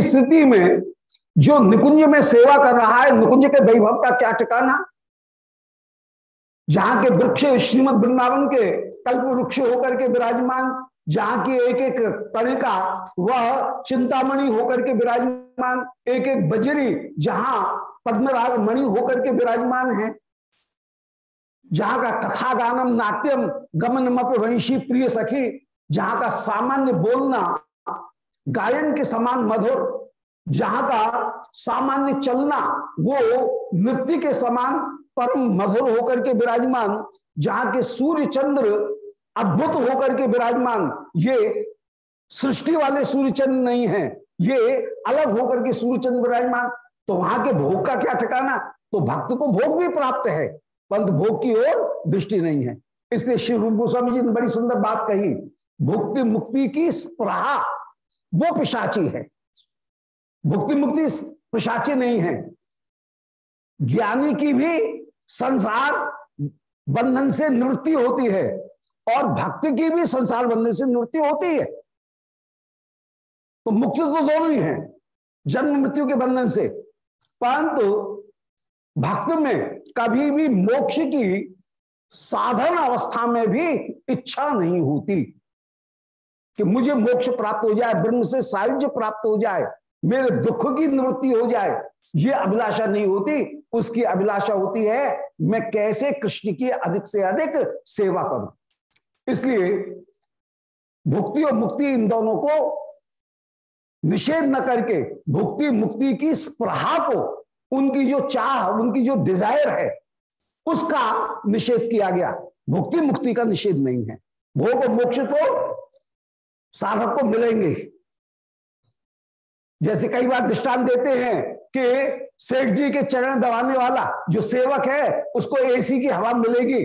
स्थिति में जो निकुंज में सेवा कर रहा है, निकुंज के वैभव का क्या ठिकाना? जहाँ के वृक्ष, श्रीमद वृंदावन के कल्प वृक्ष होकर के विराजमान, जहाँ की एक एक तने का वह चिंतामणि होकर के विराजमान एक एक बजरी, जहाँ पद्मराग मणि होकर के विराजमान है। जहाँ का कथा गानम नाट्यम गमन मप वंशी प्रिय सखी, जहाँ का सामान्य बोलना गायन के समान मधुर, जहाँ का सामान्य चलना, वो नृत्य के समान परम मधुर होकर के विराजमान, जहाँ के सूर्य चंद्र अद्भुत होकर के विराजमान, ये सृष्टि वाले सूर्य चंद्र नहीं है, ये अलग होकर के सूर्य चंद्र विराजमान। तो वहाँ के भोग का क्या ठिकाना? तो भक्त को भोग भी प्राप्त है, परंतु भोग की ओर दृष्टि नहीं है। इसलिए श्री रूप गोस्वामी जी ने बड़ी सुंदर बात कही, भुक्ति मुक्ति की स्प्रहा। वो पिशाची है। भुक्ति मुक्ति पिशाची नहीं है। ज्ञानी की भी संसार बंधन से निवृत्ति होती है और भक्ति की भी संसार बंधन से निवृत्ति होती है। तो मुक्ति तो दोनों ही है, जन्म मृत्यु के बंधन से। परंतु भक्त में कभी भी मोक्ष की साधन अवस्था में भी इच्छा नहीं होती। कि मुझे मोक्ष प्राप्त हो जाए, ब्रह्म से सायुज्य प्राप्त हो जाए, मेरे दुख की निवृत्ति हो जाए, ये अभिलाषा नहीं होती। उसकी अभिलाषा होती है, मैं कैसे कृष्ण की अधिक से अधिक सेवा करूँ? इसलिए भुक्ति और मुक्ति इन दोनों को निषेध न करके, भुक्ति मुक्ति की स्प्रहा को, उनकी जो चाह, उनकी जो डिज़ायर है, उसका निषेध किया गया। भुक्ति मुक्ति का निषेध नहीं है। भोग और मोक्ष तो साधक को मिलेंगे। जैसे कई बार दृष्टांत देते हैं कि सेठ जी के चरण दबाने वाला जो सेवक है, उसको एसी की हवा मिलेगी।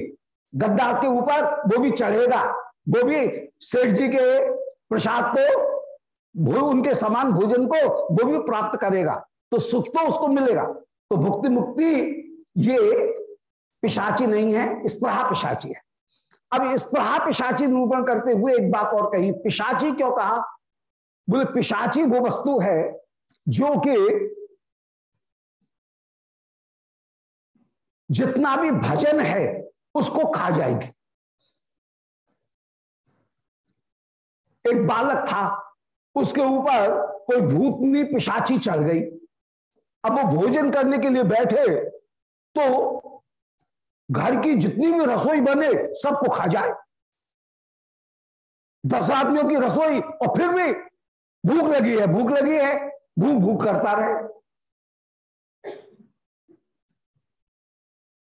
गद्दा के ऊपर वो भी चढ़ेगा। वो भी सेठ जी के प्रसाद को उनके समान भोजन को वो भी प्राप्त करेगा। तो सुख तो उसको मिलेगा। तो भुक्ति मुक्ति ये पिशाची नहीं है, इस स्प्रहा पिशाची है। अब स्प्रहा पिशाची निरूपण करते हुए एक बात और कही, पिशाची क्यों कहा? बोले, पिशाची वो वस्तु है जो कि जितना भी भजन है उसको खा जाएगी। एक बालक था, उसके ऊपर कोई भूतनी पिशाची चढ़ गई। अब वो भोजन करने के लिए बैठे तो घर की जितनी भी रसोई बने, सबको खा जाए। दस आदमियों की रसोई, और फिर भी भूख लगी है, भूख लगी है, भूख भूख करता रहे।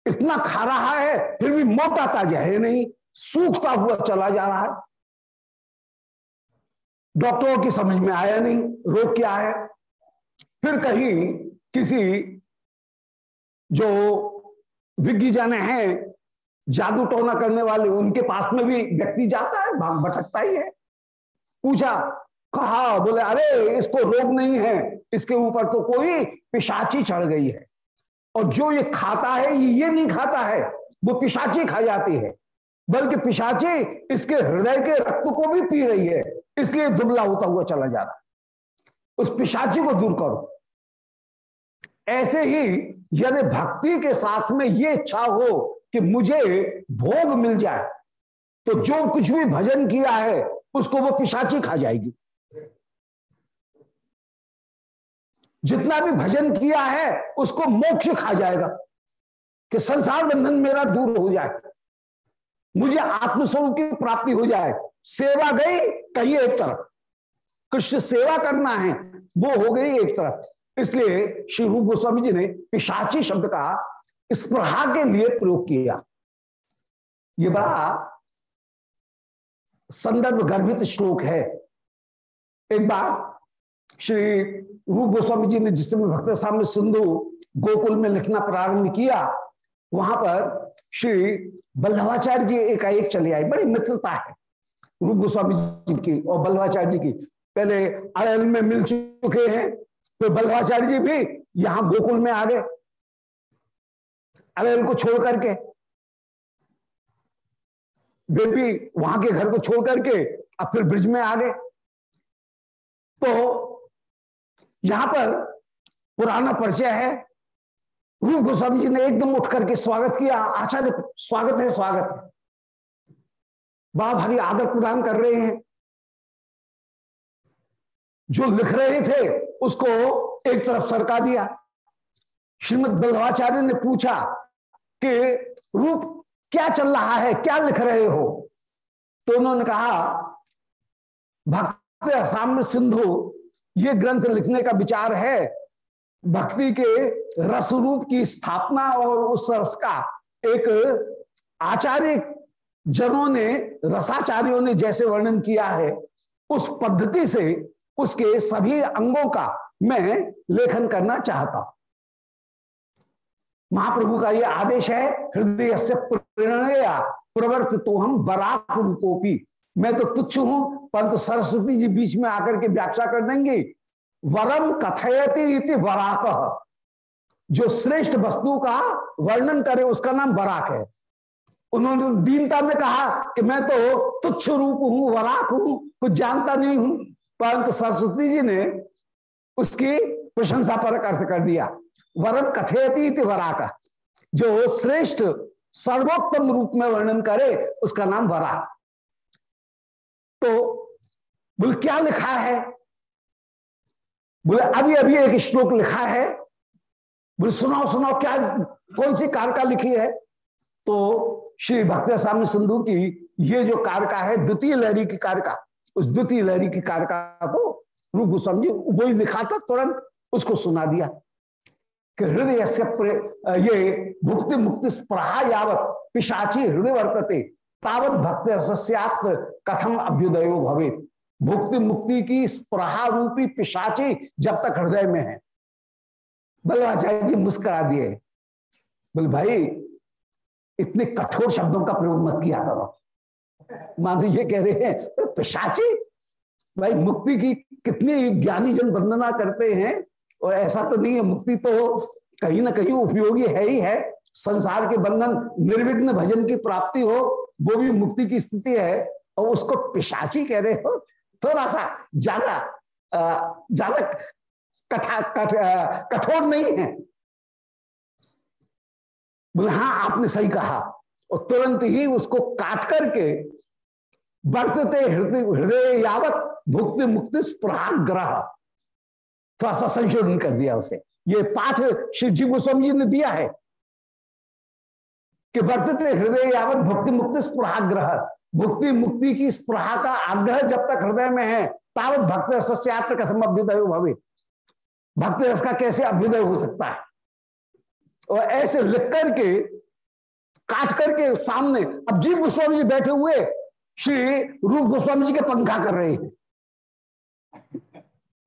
इतना खा रहा है, फिर भी मोटा ताज़ा है नहीं, सूखता हुआ चला जा रहा है। डॉक्टरों की समझ में आया नहीं, रोग क्या है? फिर कहीं किसी जो विज्ञ जन है, जादू टोना करने वाले, उनके पास में भी व्यक्ति जाता है, भाग भटकता ही है। पूछा, कहा, बोले, अरे, इसको रोग नहीं है, इसके ऊपर तो कोई पिशाची चढ़ गई है। और जो ये खाता है, ये ये नहीं खाता है, वो पिशाची खा जाती है। बल्कि पिशाची इसके हृदय के रक्त को भी पी रही है, इसलिए दुबला होता हुआ चला जा रहा उस पिशाची को दूर करो। ऐसे ही यदि भक्ति के साथ में ये इच्छा हो कि मुझे भोग मिल जाए तो जो कुछ भी भजन किया है, उसको वो पिशाची खा जाएगी। जितना भी भजन किया है, उसको मोक्ष खा जाएगा कि संसार बंधन मेरा दूर हो जाए, मुझे आत्मस्वरूप की प्राप्ति हो जाए। सेवा गई कहीं एक तरफ़। कृष्ण सेवा करना है, वो हो गई एक तरफ़। इसलिए श्री रूप गोस्वामी जी ने पिशाची शब्द का स्प्रहा के लिए प्रयोग किया। ये बड़ा संदर्भ गर्भित श्लोक है। एक बार श्री रूप गोस्वामी जी ने जिस समय भक्त सामने सिंधु गोकुल में लिखना प्रारंभ किया, वहाँ पर श्री बल्लभाचार्य जी एकाएक चले आए। बड़ी मित्रता है रूप गोस्वामी जी की और बल्लभाचार्य जी की। पहले अड़ल में मिल चुके हैं तो बल्लभाचार्य जी भी यहाँ गोकुल में आ गए। अरे को छोड़ करके। वे भी वहाँ के घर को छोड़ करके अब फिर ब्रिज में आ गए। तो यहाँ पर पुराना परिचय है। रूप गोस्वामी जी ने एकदम उठ करके स्वागत किया। आचार्य, स्वागत है स्वागत है। बड़ा भारी आदर प्रदान कर रहे हैं। जो लिख रहे थे, उसको एक तरफ़ सरका दिया। श्रीमद बल्लभाचार्य ने पूछा कि, रूप क्या चल रहा है? क्या लिख रहे हो? तो उन्होंने कहा, भक्त साम्य सिंधु, ये ग्रंथ लिखने का विचार है। भक्ति के रस रूप की स्थापना और उस रस का एक आचार्य जनों ने, रसाचार्यों ने जैसे वर्णन किया है, उस पद्धति से उसके सभी अंगों का मैं लेखन करना चाहता हूँ। महाप्रभु का यह आदेश है हृदय से प्रेरणया प्रवर्त तो हम बराक रूपोपी। मैं तो तुच्छ हूँ, परंतु सरस्वती जी बीच में आकर के व्याख्या कर देंगे। वरम कथयति वराक। जो श्रेष्ठ वस्तु का वर्णन करे, उसका नाम बराक है। उन्होंने दीनता में कहा कि मैं तो तुच्छ रूप हूँ, वराक हूँ, कुछ जानता नहीं हूँ। परंतु सरस्वती जी ने उसकी प्रशंसा पर अर्थ कर दिया। वरम कथयती वराक। जो श्रेष्ठ सर्वोत्तम रूप में वर्णन करे, उसका नाम वराक तो बोले, क्या लिखा है? बोले, अभी अभी एक श्लोक लिखा है। बोले, सुनाओ सुनाओ, क्या, कौन सी कारका लिखी है? तो श्री भक्त स्वामी सिंधु की, ये जो कारका है, द्वितीय लहरी की कारका उस द्वितीय लहरी की कारका को रूप गोस्वामी जी वही लिखा था तुरंत उसको सुना दिया कि हृदय ये भुक्ति मुक्ति स्प्रहा यावत पिशाची हृदय वर्तते, तावत भक्त कथम अभ्युदयो भवे भुक्ति मुक्ति की स्प्रहा रूपी पिशाची जब तक हृदय में है। बल्लाचार्य जी मुस्करा दिए, बोल, भाई, इतने कठोर शब्दों का प्रयोग मत किया करो। मान ये कह रहे हैं पिशाची भाई मुक्ति की कितनी ज्ञानी जन वंदना करते हैं और ऐसा तो नहीं है मुक्ति तो कहीं ना कहीं उपयोगी है ही है। संसार के बंधन निर्विघ्न भजन की प्राप्ति हो वो भी मुक्ति की स्थिति है और उसको पिशाची कह रहे हो। थोड़ा सा ज़्यादा ज़्यादा कठा कठ, कठोर नहीं है। बोले हाँ आपने सही कहा। और तुरंत ही उसको काट करके बरतते हृदय हृदय यावत भुक्ति मुक्ति स्प्रहाग्रह थोड़ा सा संशोधन कर दिया उसे। ये पाठ श्री जी गोस्वामी जी ने दिया है कि वर्तते हृदय यावत भक्ति मुक्ति स्प्रहाग्रह भुक्ति मुक्ति की स्प्रहा का आग्रह जब तक हृदय में है, तावत भक्त रसस्यात्र का अभ्युदय भवित। भक्त रस का कैसे अभ्युदय हो सकता है? और ऐसे लिख करके, काट करके सामने अब जीव गोस्वामी जी बैठे हुए श्री रूप गोस्वामी जी के पंखा कर रहे हैं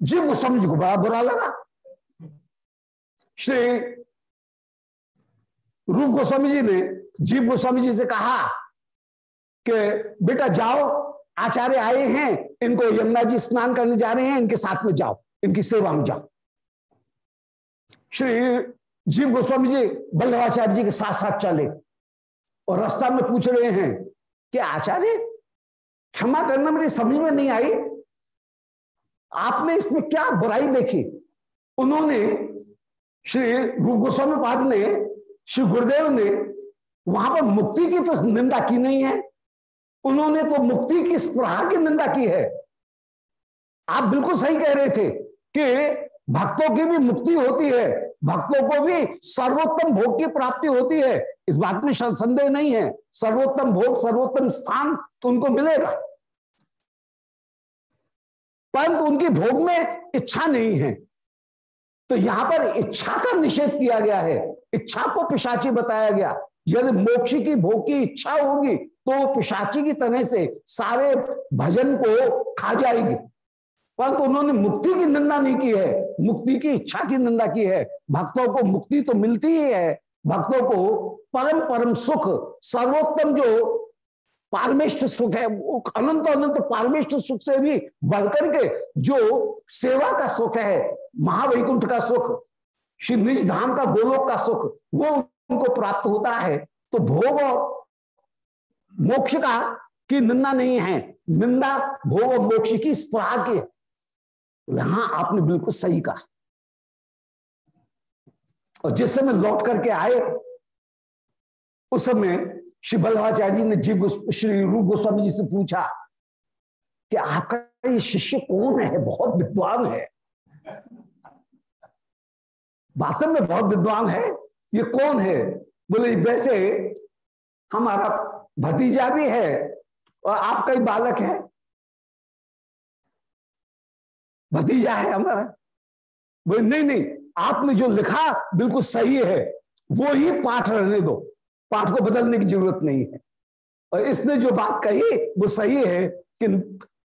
जीव गोस्वामी जी को बड़ा बुरा लगा। श्री रूप गोस्वामी जी ने जीव गोस्वामी जी से कहा कि, बेटा जाओ, आचार्य आए हैं, इनको यमुना जी स्नान करने जा रहे हैं, इनके साथ में जाओ, इनकी सेवा में जाओ। श्री जीव गोस्वामी जी बल्लभाचार्य जी के साथ साथ चले और रास्ता में पूछ रहे हैं कि, आचार्य क्षमा करना मेरी समझ में नहीं आई। आपने इसमें क्या बुराई देखी? उन्होंने श्री रूप गोस्वामी पाद ने, श्री गुरुदेव ने वहाँ पर मुक्ति की तो निंदा की नहीं है। उन्होंने तो मुक्ति की स्प्रहा की निंदा की है। आप बिल्कुल सही कह रहे थे कि भक्तों की भी मुक्ति होती है। भक्तों को भी सर्वोत्तम भोग की प्राप्ति होती है। इस बात में संदेह नहीं है। सर्वोत्तम भोग, सर्वोत्तम स्थान उनको मिलेगा। परंतु उनकी भोग में इच्छा नहीं है। तो यहाँ पर इच्छा का निषेध किया गया है। इच्छा को पिशाची बताया गया। यदि मोक्ष की भोग की इच्छा होगी तो पिशाची की तरह से सारे भजन को खा जाएगी। परंतु उन्होंने मुक्ति की निंदा नहीं की है, मुक्ति की इच्छा की निंदा की है। भक्तों को मुक्ति तो मिलती ही है। भक्तों को परम परम सुख, सर्वोत्तम जो पारमेष्ट सुख है, वो अनंत अनंत पारमेष्ट सुख से भी बढ़कर के जो सेवा का सुख है, महावैकुंठ का सुख, श्री निज धाम का गोलोक का सुख, वो उनको प्राप्त होता है। तो भोग और मोक्ष का की निंदा नहीं है। निंदा, भोग मोक्ष की स्प्रहा की बोले हाँ आपने बिल्कुल सही कहा। और जिस समय लौट करके आए, उस समय श्री बल्लभाचार्य जी ने जीव श्री रूप गोस्वामी जी से पूछा कि आपका ये शिष्य कौन है? बहुत विद्वान है। वास्तव में बहुत विद्वान है। ये कौन है? बोले, वैसे हमारा भतीजा भी है और आपका ही बालक है। भतीजा है हमारा। बोले, नहीं नहीं, आपने जो लिखा बिल्कुल सही है, वो ही पाठ रहने दो। पाठ को बदलने की ज़रूरत नहीं है। और इसने जो बात कही, वो सही है कि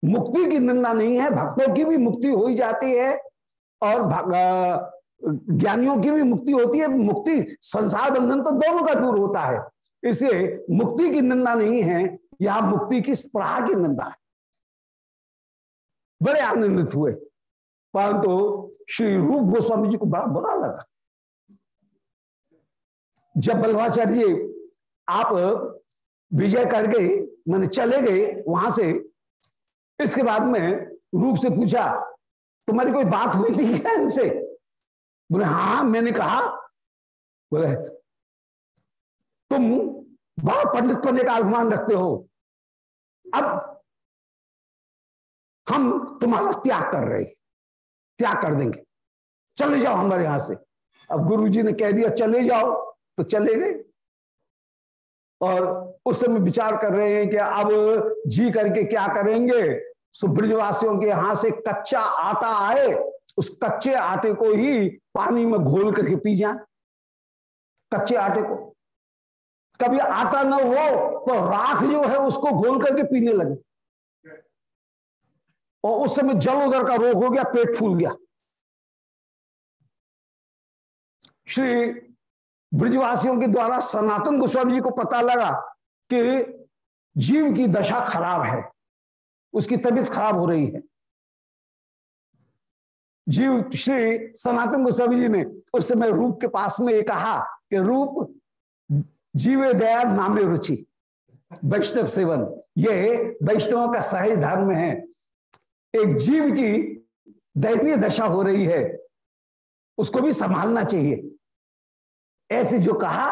मुक्ति की निंदा नहीं है, भक्तों की भी मुक्ति हो ही जाती है और ज्ञानियों की भी मुक्ति होती है। मुक्ति संसार बंधन तो दोनों का दूर होता है। इसे मुक्ति की निंदा नहीं है यहाँ मुक्ति की स्प्रहा की निंदा है। बड़े आनंदित हुए। परंतु श्री रूप गोस्वामी जी को बड़ा बुरा लगा। जब बल्लभाचार्य जी, आप विजय कर गए, मैंने चले गए वहाँ से, इसके बाद में रूप से पूछा, तुम्हारी कोई बात हुई थी क्या इनसे? बोले हाँ मैंने कहा। बोले, तुम बड़ा पंडित पढ़ने का अभिमान रखते हो। अब हम तुम्हारा त्याग कर रहे त्याग कर देंगे? चले जाओ हमारे यहाँ से। अब गुरुजी ने कह दिया, चले जाओ। तो चले गए। और उस समय विचार कर रहे हैं कि अब जी करके क्या करेंगे? सो ब्रजवासियों के यहाँ से कच्चा आटा आए, उस कच्चे आटे को ही पानी में घोल करके पी जाए। कच्चे आटे को। कभी आटा न हो तो राख जो है उसको घोल करके पीने लगे। और उस समय जल उधर का रोग हो गया, पेट फूल गया। श्री ब्रिजवासियों के द्वारा सनातन गोस्वामी जी को पता लगा कि जीव की दशा खराब है, उसकी तबीयत खराब हो रही है। जीव, श्री सनातन गोस्वामी जी ने उस समय रूप के पास में ये कहा कि रूप जीवे दया नामे रुचि, वैष्णव सेवन, ये वैष्णवों का सहज धर्म है। एक जीव की दैनीय दशा हो रही है, उसको भी संभालना चाहिए। ऐसे जो कहा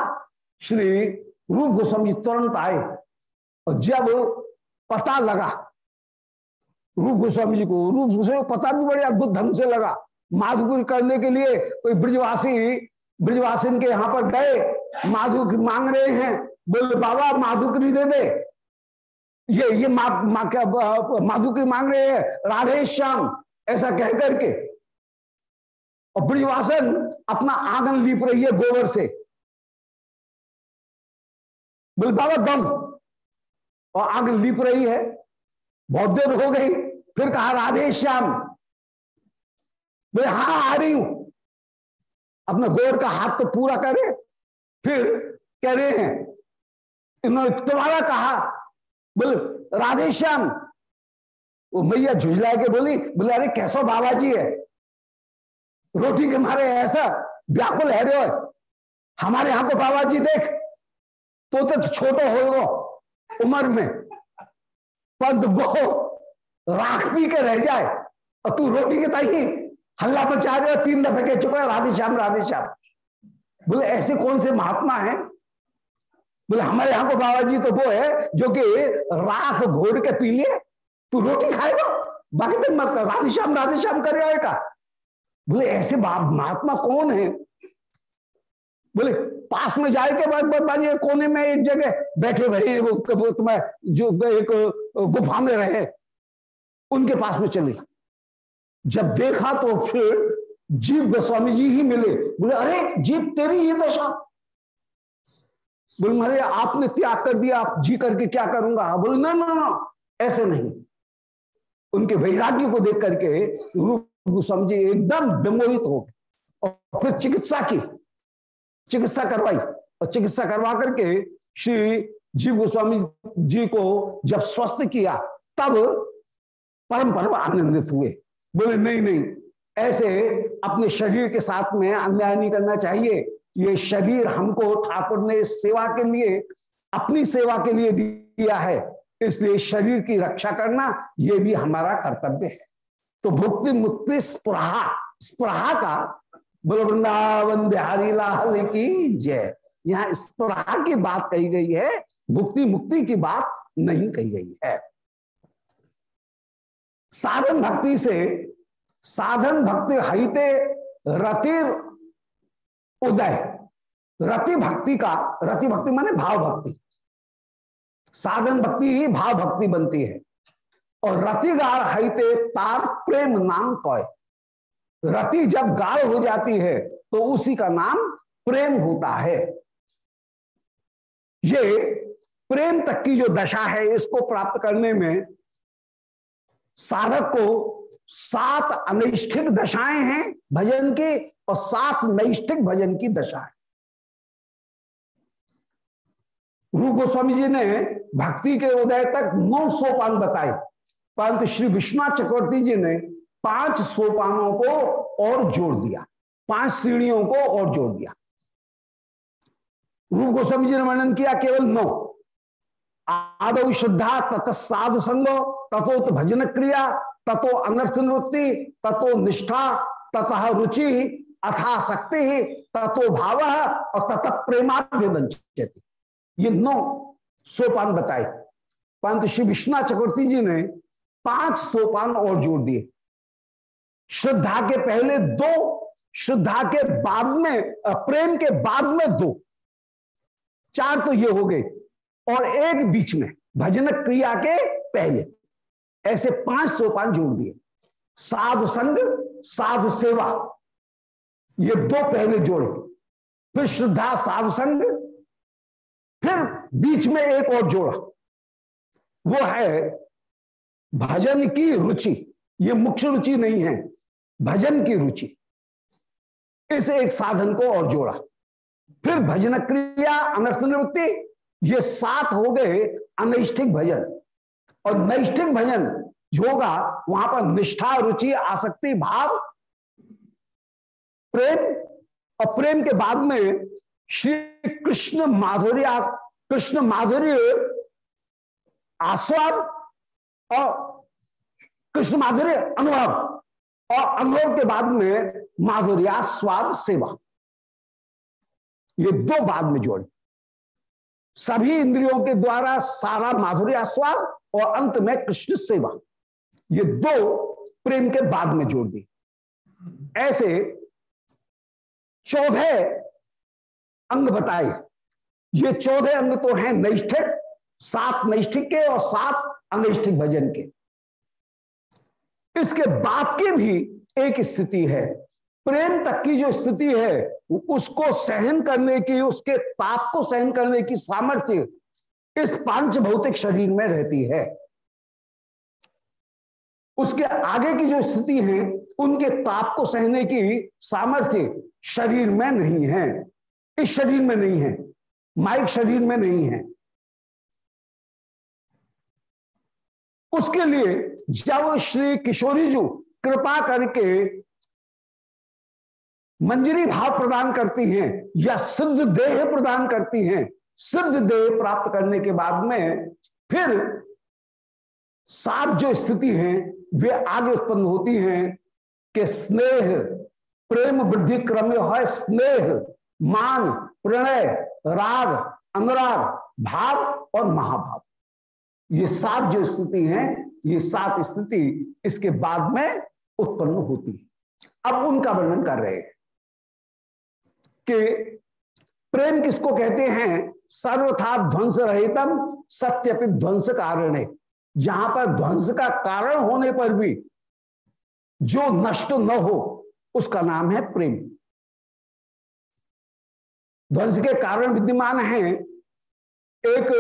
श्री रूप गोस्वामी जी तुरंत आए और जब पता लगा, रूप गोस्वामी जी को रूप गोस्वामी को पता भी बड़े अद्भुत ढंग से लगा। माधुकुरी करने के लिए कोई ब्रजवासी, ब्रजवासिन के यहाँ पर गए, माधुक मांग रहे हैं, बोले, बाबा माधुकरी दे दे। ये ये मा, मा, क्या माधुकरी मांग रहे हैं? राधे श्याम ऐसा कह करके। और ब्रिजवासन अपना आँगन लीप रही है गोबर से। बोल बाबा दम। और आँगन लीप रही है। बहुत देर हो गई। फिर कहा राधे श्याम बोले हाँ आ रही हूँ। अपना गोर का हाथ तो पूरा करे। फिर कह रहे हैं इन्होंने तुम्हारा कहा बोले, राधे श्याम। वो मैया झुझला के बोली, बोले, अरे, कैसो बाबा जी है? रोटी के मारे ऐसा व्याकुल है रे हमारे यहाँ को बाबा जी देख। तो तो छोटो हो गो उम्र में। पंत वो राख पी के रह जाए। और तू रोटी के ताई हल्ला मचा रहे हो तीन दफे कह चुका है, राधे श्याम राधे श्याम। बोले, ऐसे कौन से महात्मा हैं बोले, हमारे यहाँ को बाबा जी तो वो है जो कि राख घोड़ के पी लिए। तू रोटी खाएगा? बाकी तो राधे श्याम राधे श्याम कर आएगा बोले, ऐसे महात्मा कौन है? बोले, पास में जाए के बाद कोने में एक जगह बैठे भाई, वो तुम्हें जो एक, गुफा में रहे। उनके पास में चले। जब देखा तो फिर जीव गोस्वामी जी ही मिले। बोले, अरे जीव तेरी ये दशा। बोले मारे आपने त्याग कर दिया, आप जी करके क्या करूँगा? बोले, ना ना ना, ऐसे नहीं। उनके वैराग्य को देख करके रूप जी एकदम विमोहित हो गए। और फिर चिकित्सा की, चिकित्सा करवाई। और चिकित्सा करवा करके श्री जीव गोस्वामी जी को जब स्वस्थ किया, तब परम परम आनंदित हुए। बोले, नहीं नहीं, ऐसे अपने शरीर के साथ में अन्याय नहीं करना चाहिए। ये शरीर हमको ठाकुर ने सेवा के लिए, अपनी सेवा के लिए दिया है। इसलिए शरीर की रक्षा करना, ये भी हमारा कर्तव्य है। तो भुक्ति मुक्ति स्प्रहा स्प्रहा का बोल, वृंदावन बिहारी लाल की जय। यहाँ स्प्रहा की बात कही गई है, भुक्ति मुक्ति की बात नहीं कही गई है। साधन भक्ति से, साधन भक्ति हिते रतिर उदय रति भक्ति का रति भक्ति माने भाव भक्ति साधन भक्ति ही भाव भक्ति बनती है। और रति गाढ़ हिते तार प्रेम नाम कय रति जब गाढ़ हो जाती है तो उसी का नाम प्रेम होता है। ये प्रेम तक की जो दशा है, इसको प्राप्त करने में साधक को सात अनिष्ठिक दशाएँ हैं, भजन की और सात नैष्ठिक भजन की दशा है। रूप गोस्वामी जी ने भक्ति के उदय तक नौ सोपान बताए। परंतु श्री विश्वनाथ चक्रवर्ती जी ने पाँच सोपानों को और जोड़ दिया। पाँच सीढ़ियों को और जोड़ दिया। रूप गोस्वामी जी ने वर्णन किया केवल नौ। आदव श्रद्धा तथ साधु संगो तथो भजन क्रिया तथो अनर्थ नृत्ति तथो निष्ठा, ततः रुचि अथा ही तथो भाव और तथ प्रेमाभ्यवंचती ये नौ सोपान बताए। परंतु श्री विश्वनाथ चक्रवर्ती जी ने पाँच सोपान और जोड़ दिए। श्रद्धा के पहले दो, श्रद्धा के बाद में प्रेम के बाद में दो। चार तो ये हो गए। और एक बीच में, भजन क्रिया के पहले। ऐसे पाँच सोपान जोड़ दिए। साधु संग, साधु सेवा। ये दो पहले जोड़े। फिर श्रद्धा साधु संग, फिर बीच में एक और जोड़ा। वो है भजन की रुचि। ये मुख्य रुचि नहीं है, भजन की रुचि। इस एक साधन को और जोड़ा। फिर भजन क्रिया, अनर्थ निवृत्ति, ये सात हो गए अनैष्ठिक भजन। और नैष्ठिक भजन जो होगा वहाँ पर निष्ठा, रुचि, आसक्ति, भाव प्रेम और प्रेम के बाद में श्री कृष्ण माधुर्य कृष्ण माधुर्य आस्वाद और कृष्ण माधुर्य अनुभव और अनुभव के बाद में माधुर्यास्वाद सेवा। ये दो बाद में जोड़े। सभी इंद्रियों के द्वारा सारा माधुर्य आस्वाद और अंत में कृष्ण सेवा। ये दो प्रेम के बाद में जोड़ दी। ऐसे चौदह अंग बताए। ये चौदह अंग तो हैं नैष्ठिक, सात नैष्ठिक के और सात अनैष्ठिक भजन के। इसके बाद की भी एक स्थिति है। प्रेम तक की जो स्थिति है, उसको सहन करने की, उसके ताप को सहन करने की सामर्थ्य इस पाँच भौतिक शरीर में रहती है। उसके आगे की जो स्थिति है, उनके ताप को सहने की सामर्थ्य शरीर में नहीं है। इस शरीर में नहीं है। माइक शरीर में नहीं है। उसके लिए जब श्री किशोरी जी, कृपा करके मंजरी भाव प्रदान करती हैं या सिद्ध देह प्रदान करती हैं। सिद्ध देह प्राप्त करने के बाद में फिर सात जो स्थिति हैं, वे आगे उत्पन्न होती हैं कि स्नेह प्रेम वृद्धि क्रम है, स्नेह, मान, प्रणय, राग, अनुराग, भाव और महाभाव। ये सात जो स्थिति हैं, ये सात स्थिति इसके बाद में उत्पन्न होती है। अब उनका वर्णन कर रहे हैं कि प्रेम किसको कहते हैं? सर्वथा ध्वंस रहितम, सत्यपि ध्वंस कारण। है जहाँ पर ध्वंस का कारण होने पर भी जो नष्ट न हो उसका नाम है प्रेम। ध्वंस के कारण विद्यमान है एक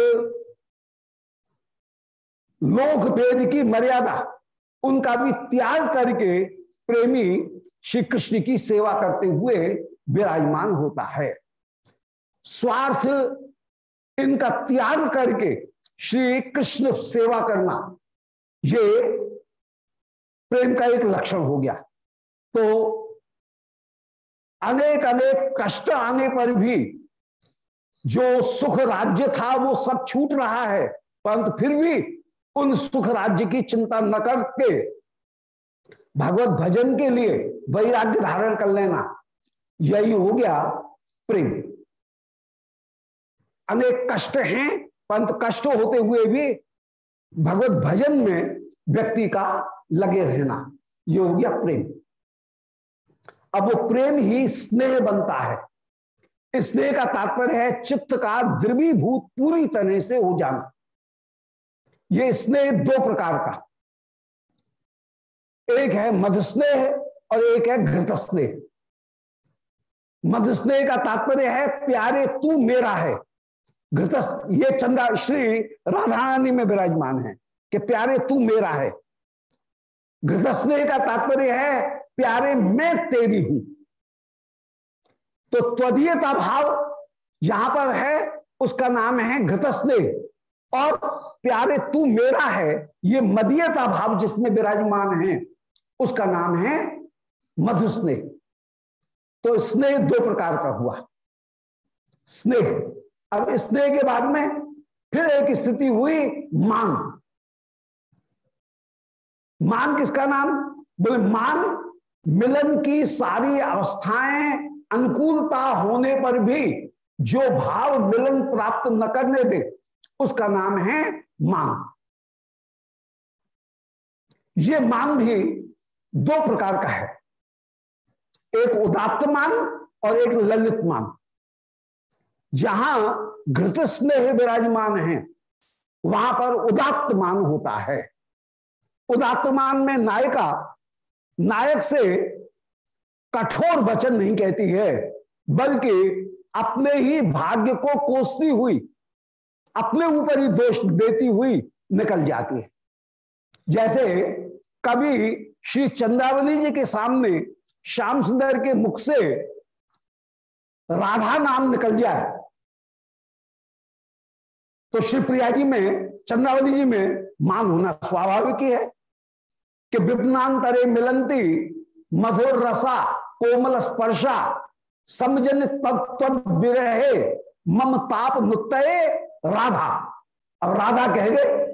लोक भेद की मर्यादा। उनका भी त्याग करके प्रेमी श्री कृष्ण की सेवा करते हुए विराजमान होता है। स्वार्थ इनका त्याग करके श्री कृष्ण सेवा करना, ये प्रेम का एक लक्षण हो गया। तो अनेक अनेक कष्ट आने पर भी जो सुख राज्य था, वो सब छूट रहा है। परंतु फिर भी उन सुख राज्य की चिंता न करके भगवत भजन के लिए वैराग्य धारण कर लेना, यही हो गया प्रेम। अनेक कष्ट हैं, परंतु कष्ट होते हुए भी भगवत भजन में व्यक्ति का लगे रहना, ये हो गया प्रेम। अब वो प्रेम ही स्नेह बनता है। स्नेह का तात्पर्य है चित्त का द्रवीभूत पूरी तरह से हो जाना। ये स्नेह दो प्रकार का। एक है मधुस्नेह और एक है घृत स्नेह मधुस्नेह का तात्पर्य है, प्यारे तू मेरा है। घृत ये चंदा श्री राधारानी में विराजमान है कि प्यारे तू मेरा है। घृत स्नेह का तात्पर्य है प्यारे, मैं तेरी हूँ। तो त्वदीयता भाव यहाँ पर है, उसका नाम है घृत स्नेह और प्यारे, तू मेरा है, ये मदीयता भाव जिसमें विराजमान है, उसका नाम है मधुस्नेह। तो स्नेह दो प्रकार का हुआ। स्नेह। अब स्नेह के बाद में फिर एक स्थिति हुई, मान। मान किसका नाम? बोले, मान मिलन की सारी अवस्थाएँ अनुकूलता होने पर भी जो भाव मिलन प्राप्त न करने दे उसका नाम है मान। ये मान भी दो प्रकार का है। एक उदात्त मान और एक ललित मान। जहाँ घृत स्नेह विराजमान है, वहाँ पर उदात्त मान होता है। उदात्त मान में नायिका नायक से कठोर वचन नहीं कहती है, बल्कि अपने ही भाग्य को कोसती हुई, अपने ऊपर ही दोष देती हुई निकल जाती है। जैसे कभी श्री चंद्रावली जी के सामने श्याम सुंदर के मुख से राधा नाम निकल जाए तो श्री प्रिया जी में चंद्रावली जी में मान होना स्वाभाविक ही है। कि विपनांतरे मिलंती मधुर रसा कोमल स्पर्शा समझन तत्व विरहे, मम ताप नुत्तये राधा। अब राधा कह गए,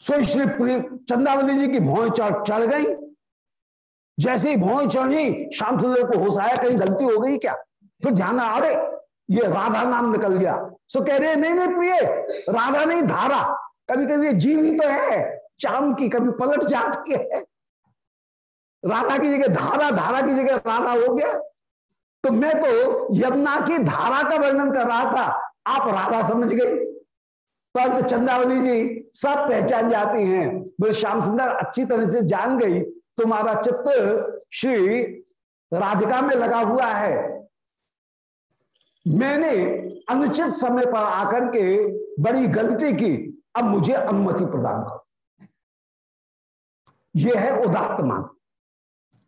सो श्री चंद्रावली जी की भौएँ चढ़ चढ़ गई। जैसे ही भौएँ चढ़ी, श्याम सुंदर को होश आया, कहीं गलती हो गई क्या? फिर ध्यान अरे ये राधा नाम निकल गया। सो कह रहे, नहीं नहीं प्रिय, राधा नहीं धारा। कभी कभी ये जीव ही तो है। चाम की कभी पलट जाती है। राधा की जगह धारा धारा की जगह राधा हो गया। तो मैं तो यमुना की धारा का वर्णन कर रहा था। आप राधा समझ गए। परंतु चंद्रावली जी सब पहचान जाती हैं। बोले, श्याम सुंदर, अच्छी तरह से जान गई। तुम्हारा चित्त श्री राधिका में लगा हुआ है। मैंने अनुचित समय पर आकर के बड़ी गलती की। अब मुझे अनुमति प्रदान करो। यह है उदात्त मान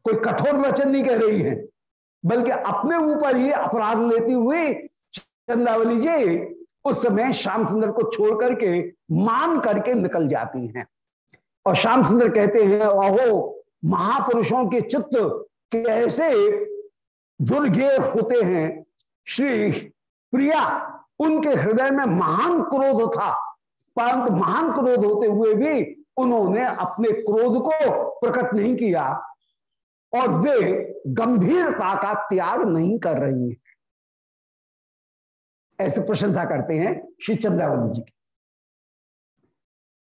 कोई कठोर वचन नहीं कह रही है, बल्कि अपने ऊपर ही अपराध लेती हुई चंदावली जी उस समय श्याम सुंदर को छोड़ करके, मान करके निकल जाती हैं। और श्याम सुंदर कहते हैं अहो महापुरुषों के चित्त कैसे दुर्गे होते हैं। श्री प्रिया, उनके हृदय में महान क्रोध था, परंतु महान क्रोध होते हुए भी उन्होंने अपने क्रोध को प्रकट नहीं किया और वे गंभीरता का त्याग नहीं कर रही हैं। ऐसे प्रशंसा करते हैं श्री चंद्रावली जी की।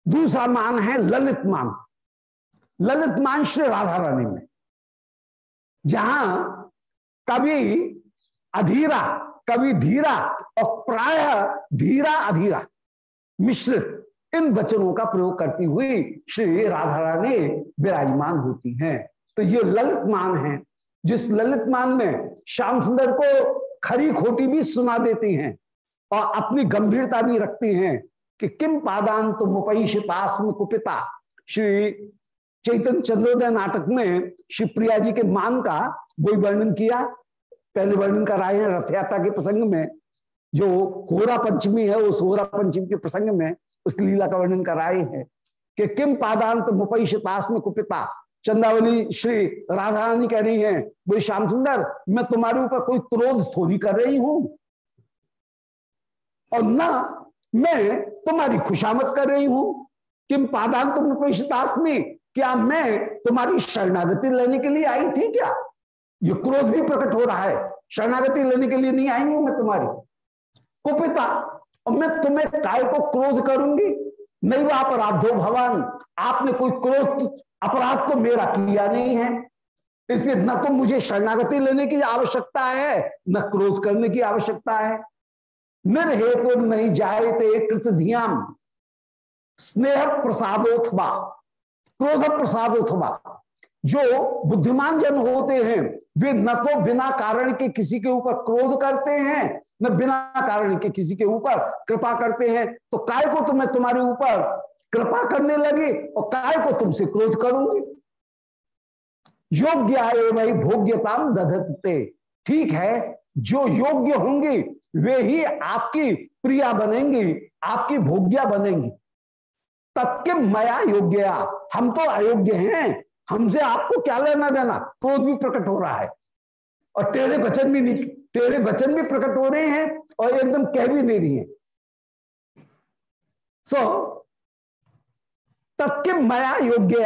दूसरा मान है ललित मान। ललित मान श्री राधा रानी में, जहाँ कभी अधीरा कभी धीरा और प्राय धीरा अधीरा मिश्रित इन वचनों का प्रयोग करती हुई श्री राधा रानी विराजमान होती हैं। तो ये ललित मान है, जिस ललित मान में श्याम सुंदर को खरी खोटी भी सुना देती हैं और अपनी गंभीरता भी रखती हैं कि किम पादांत मुपैशितास्म कुपिता। श्री चैतन्य चंद्रोदय नाटक में श्री प्रिया जी के मान का वही वर्णन किया? पहले वर्णन कराए हैं रथ यात्रा के प्रसंग में। जो होरा पंचमी है, उस होरा पंचमी के प्रसंग में उस लीला का वर्णन कराए हैं कि किम पादांत मुपैशितास्म कुपिता। चंदावली श्री राधा रानी कह रही हैं, बोली, श्याम सुंदर, मैं तुम्हारे ऊपर कोई क्रोध थोड़ी कर रही हूँ। और ना मैं तुम्हारी खुशामत कर रही हूँ। किम पादांत मुपेशतास्मी, क्या मैं तुम्हारी शरणागति लेने के लिए आई थी क्या? ये क्रोध भी प्रकट हो रहा है। शरणागति लेने के लिए नहीं आई हूँ मैं तुम्हारी। कुपिता और मैं तुम्हें काय को क्रोध करूँगी? नहीं वो अपराधो भगवान। आपने कोई क्रोध, अपराध तो मेरा किया नहीं है। इसलिए न तो मुझे शरणागति लेने की आवश्यकता है, न क्रोध करने की आवश्यकता है। निर्हेतु नहीं जाए थे कृत धियाम। स्नेह प्रसादोत्वा क्रोध प्रसादोत्वा जो बुद्धिमान जन होते हैं, वे न तो बिना कारण के किसी के ऊपर क्रोध करते हैं न बिना कारण के किसी के ऊपर कृपा करते हैं तो काय को तो मैं तुम्हारे ऊपर कृपा करने लगी और काय को तुमसे क्रोध करूँगी? योग्य है वही भोग्यता दधते ठीक है, जो योग्य होंगी, वे ही आपकी प्रिया बनेंगी, आपकी भोग्या बनेंगी। तत्के मया योग्य हम तो अयोग्य हैं, हमसे आपको क्या लेना देना? क्रोध भी प्रकट हो रहा है। और टेढ़े वचन भी नहीं टेढ़े वचन भी प्रकट हो रहे हैं और एकदम कह भी नहीं रही है। सो so, तत्के मया योग्य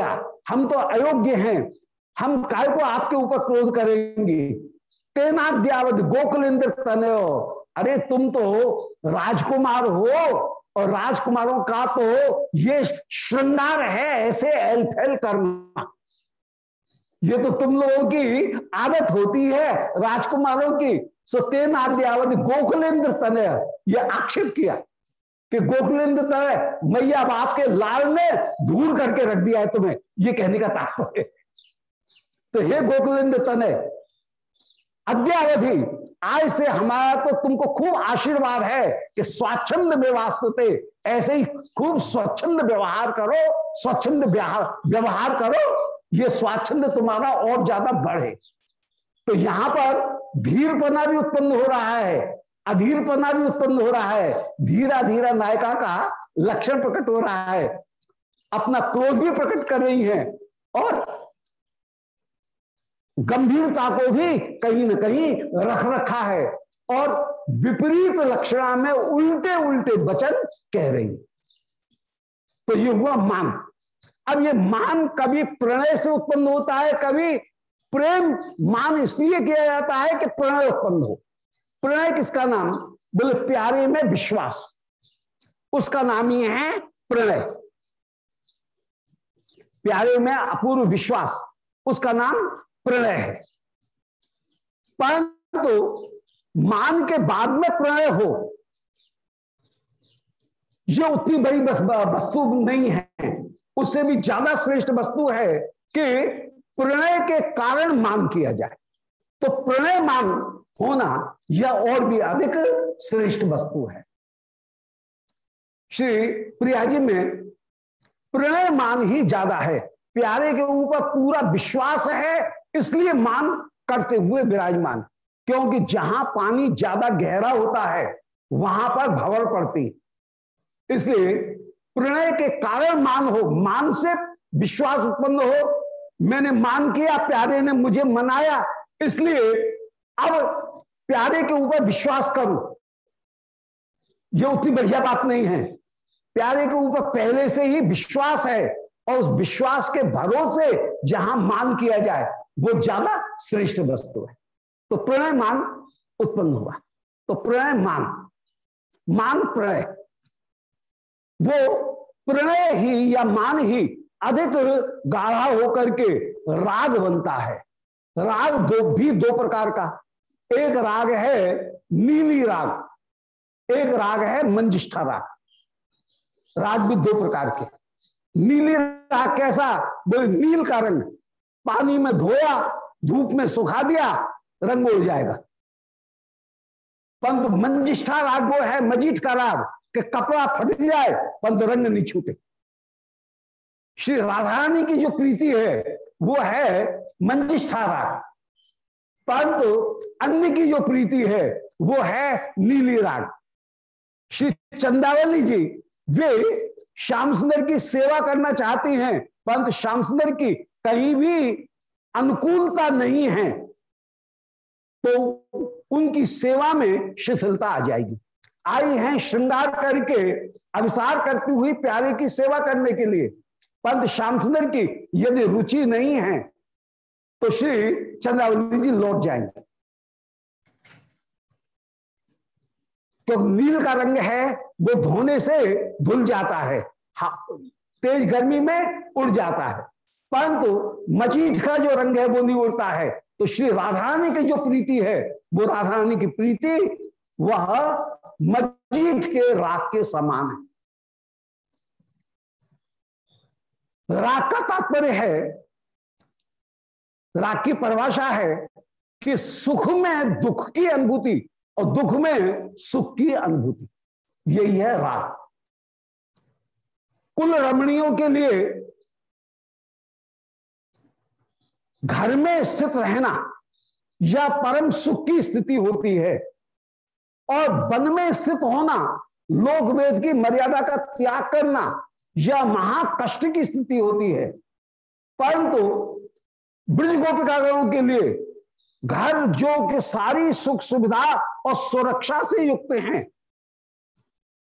हम तो अयोग्य हैं। हम काय को आपके ऊपर क्रोध करेंगे? तेनाद्यावत गोकुलेंद्र तनयो। अरे तुम तो राजकुमार हो और राजकुमारों का तो ये श्रृंगार है ऐसे एलफेल करना ये तो तुम लोगों की आदत होती है राजकुमारों की। सो तेन गोकुलेंद्र तनय ये आक्षेप किया कि गोकुलेंद्र तनय मैया बाप के लाल ने दूर करके रख दिया है तुम्हें। ये कहने का तात्पर्य तो हे गोकुलेंद्र तनय अद्यावधि, आज से हमारा तो तुमको खूब आशीर्वाद है कि स्वच्छंद में वास्तुते ऐसे ही खूब स्वच्छंद व्यवहार करो, स्वच्छंद व्यवहार करो ये स्वाच्छंद तुम्हारा और ज़्यादा बढ़े तो यहाँ पर धीरपना भी उत्पन्न हो रहा है, अधीरपना भी उत्पन्न हो रहा है। धीरा धीरा नायिका का लक्षण प्रकट हो रहा है। अपना क्रोध भी प्रकट कर रही है और गंभीरता को भी कहीं ना कहीं रख रखा है और विपरीत लक्षणा में उल्टे उल्टे वचन कह रही तो ये हुआ मान। अब ये मान कभी प्रणय से उत्पन्न होता है, कभी प्रेम मान इसलिए किया जाता है कि प्रणय उत्पन्न हो। प्रणय किसका नाम? बोले, प्यारे में विश्वास। उसका नाम ही है प्रणय। प्यारे में अपूर्व विश्वास, उसका नाम प्रणय है। परंतु मान के बाद में प्रणय हो, ये उतनी बड़ी वस्तु नहीं है। उससे भी ज़्यादा श्रेष्ठ वस्तु है कि प्रणय के कारण मान किया जाए। तो प्रणय मान होना यह और भी अधिक श्रेष्ठ वस्तु है। श्री प्रियाजी में प्रणय मान ही ज़्यादा है। प्यारे के ऊपर पूरा विश्वास है, इसलिए मान करते हुए विराजमान। क्योंकि जहाँ पानी ज़्यादा गहरा होता है, वहाँ पर भवर पड़ती। इसलिए प्रणय के कारण मान हो, मान से विश्वास उत्पन्न हो। मैंने मान किया, प्यारे ने मुझे मनाया, इसलिए अब प्यारे के ऊपर विश्वास करूँ। यह उतनी बढ़िया बात नहीं है। प्यारे के ऊपर पहले से ही विश्वास है और उस विश्वास के भरोसे जहाँ मान किया जाए, वो ज़्यादा श्रेष्ठ वस्तु है। तो प्रणय मान उत्पन्न हुआ। तो प्रणय मान मान प्रणय। वो प्रणय ही या मान ही अधिक गाढ़ा होकर के राग बनता है। राग दो, भी दो प्रकार का। एक राग है नीली राग, एक राग है मंजिष्ठा राग। राग भी दो प्रकार के। नीली राग कैसा? बोले, नील का रंग। पानी में धोया, धूप में सुखा दिया, रंग उड़ जाएगा। पंत मंजिष्ठा राग वो है, मजीठ का राग। कि कपड़ा फट जाए पंत रंग नहीं छूटे। श्री राधारानी की जो प्रीति है, वो है मंजिष्ठा राग परंतु अन्य की जो प्रीति है, वो है नीली राग। श्री चंदावली जी, वे श्याम सुंदर की सेवा करना चाहती हैं, परंतु श्याम सुंदर की कहीं भी अनुकूलता नहीं है तो उनकी सेवा में शिथिलता आ जाएगी। आई हैं श्रृंगार करके, अभिसार करती हुई प्यारे की सेवा करने के लिए। परंतु श्याम सुंदर की, यदि रुचि नहीं है तो श्री चंद्रावली जी लौट जाएँगे। तो नील का रंग है, वो धोने से धुल जाता है। तेज गर्मी में उड़ जाता है। परंतु मजीठ का जो रंग है, वो नहीं उड़ता है। तो श्री राधा रानी की जो प्रीति है, वो राधा रानी की प्रीति, वह मजीठ के राग के समान है। राग का तात्पर्य है राग की परिभाषा है कि सुख में दुख की अनुभूति और दुख में सुख की अनुभूति। यही है राग कुल रमणियों के लिए घर में स्थित रहना या परम सुख की स्थिति होती है और वन में स्थित होना लोक वेद की मर्यादा का त्याग करना, यह महाकष्ट की स्थिति होती है। परंतु ब्रज गोपिकागणों के लिए घर, जो कि सारी सुख सुविधा और सुरक्षा से युक्त हैं,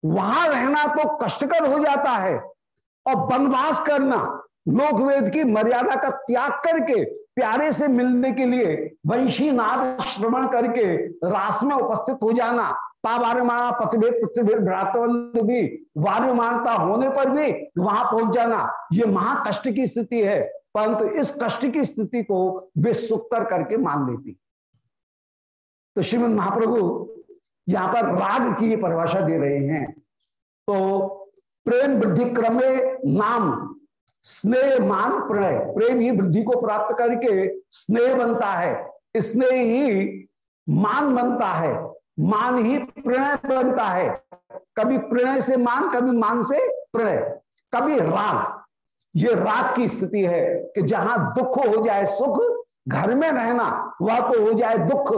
वहाँ रहना तो कष्टकर हो जाता है। और वनवास करना लोक वेद की मर्यादा का त्याग करके, प्यारे से मिलने के लिए वंशी नाद श्रवण करके रास में उपस्थित हो जाना तावार्यमाणा पतिभेद पृथ्वीभेद भ्रातवंत भी वार्यमानता होने पर भी वहाँ पहुँच जाना, ये महाकष्ट की स्थिति है। परंतु इस कष्ट की स्थिति को वे सुख कर करके मान लेती। तो श्रीमद महाप्रभु यहाँ पर राग की परिभाषा दे रहे हैं। तो प्रेम वृद्धि क्रमे नाम स्नेह मान प्रणय प्रेम ही वृद्धि को प्राप्त करके स्नेह बनता है, स्नेह ही मान बनता है, मान ही प्रणय बनता है। कभी प्रणय से मान, कभी मान से प्रणय, कभी राग। ये राग की स्थिति है कि जहाँ दुख हो जाए सुख, घर में रहना, वह तो हो जाए दुख।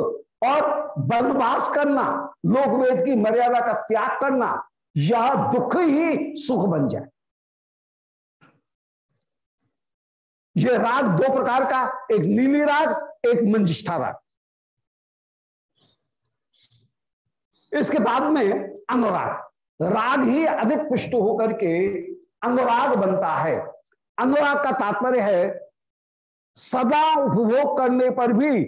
और वनवास करना लोक वेद की मर्यादा का त्याग करना, यह दुख ही सुख बन जाए। यह राग दो प्रकार का, एक नीली राग, एक मंजिष्ठा राग। इसके बाद में अनुराग राग ही अधिक पुष्ट होकर के अनुराग बनता है। अनुराग का तात्पर्य है, सदा उपभोग करने पर भी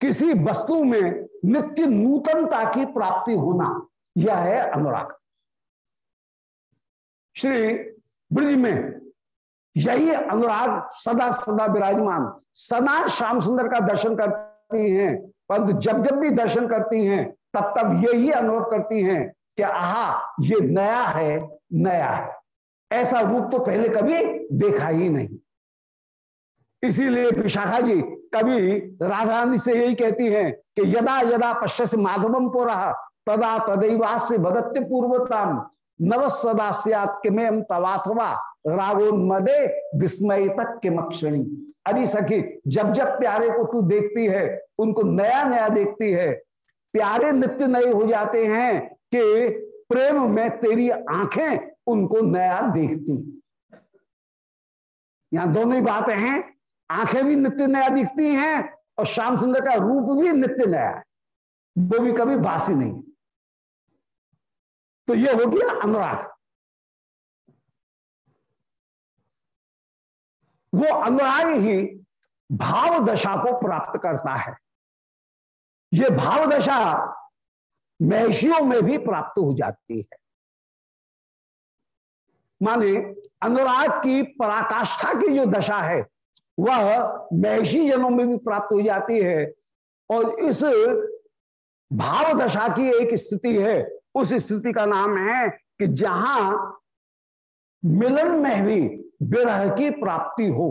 किसी वस्तु में नित्य नूतनता की प्राप्ति होना, यह है अनुराग श्री ब्रज में यही अनुराग सदा सदा विराजमान। सदा श्याम सुंदर का दर्शन करती हैं, परंतु जब जब भी दर्शन करती हैं, तब तब यही अनुभव करती हैं कि आहा, ये नया है नया है। ऐसा रूप तो पहले कभी देखा ही नहीं। इसीलिए विशाखा जी कभी राधा रानी से यही कहती हैं कि यदा यदा पश्चिम माधवम को रहा तदा तदैवास से भगत्य पूर्वतम। नव सदा सियात्म तवाथवा रागोन्मदे विस्मय तक के मक्षणी। अरे सखी, जब जब प्यारे को तू देखती है, उनको नया नया देखती है, प्यारे नित्य नए हो जाते हैं कि प्रेम में तेरी आँखें उनको नया देखती। यहाँ दोनों ही बातें हैं, आँखें भी नित्य नया दिखती हैं और श्याम सुंदर का रूप भी नित्य नया है। वो भी कभी बासी नहीं। तो ये हो गया अनुराग। वो अनुराग ही भाव दशा को प्राप्त करता है। ये भाव दशा महषियों में भी प्राप्त हो जाती है। माने अनुराग की पराकाष्ठा की जो दशा है, वह महषी जनों में भी प्राप्त हो जाती है और इस भाव दशा की एक स्थिति है। उस स्थिति का नाम है कि जहाँ मिलन में भी विरह की प्राप्ति हो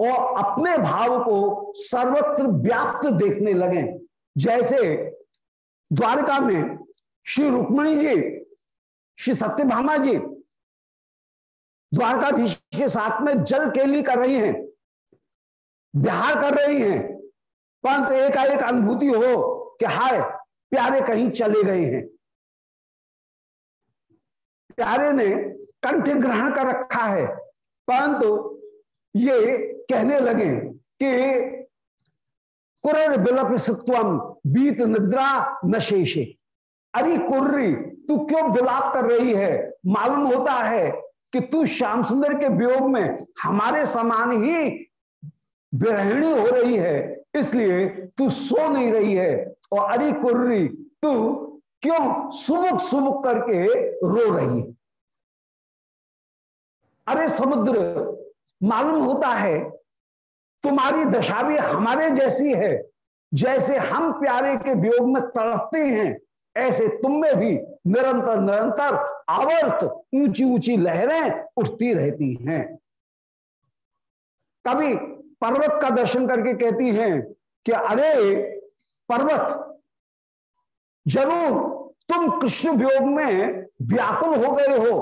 और अपने भाव को सर्वत्र व्याप्त देखने लगे। जैसे द्वारका में श्री रुक्मणी जी, श्री सत्यभामा जी द्वारकाधीश के साथ में जल केली कर रही हैं बिहार कर रही हैं, परंतु एकाएक अनुभूति हो कि हाय, प्यारे कहीं चले गए हैं। प्यारे ने कंठ ग्रहण कर रखा है। परंतु ये कहने लगे कि कुरर बिलप सत्वम बीत निद्रा नशेषे अरे कुर्री, तू क्यों बिलाप कर रही है? मालूम होता है कि तू श्याम सुंदर के वियोग में हमारे समान ही विरहिणी हो रही है, इसलिए तू सो नहीं रही है। और अरे कुर्री, तू क्यों सुबुक सुबुक करके रो रही है? अरे समुद्र, मालूम होता है, तुम्हारी दशा भी हमारे जैसी है। जैसे हम प्यारे के वियोग में तड़पते हैं, ऐसे तुम में भी निरंतर निरंतर आवर्त ऊँची ऊँची लहरें उठती रहती हैं। कभी पर्वत का दर्शन करके कहती हैं कि अरे पर्वत, ज़रूर तुम कृष्ण वियोग में व्याकुल हो गए हो,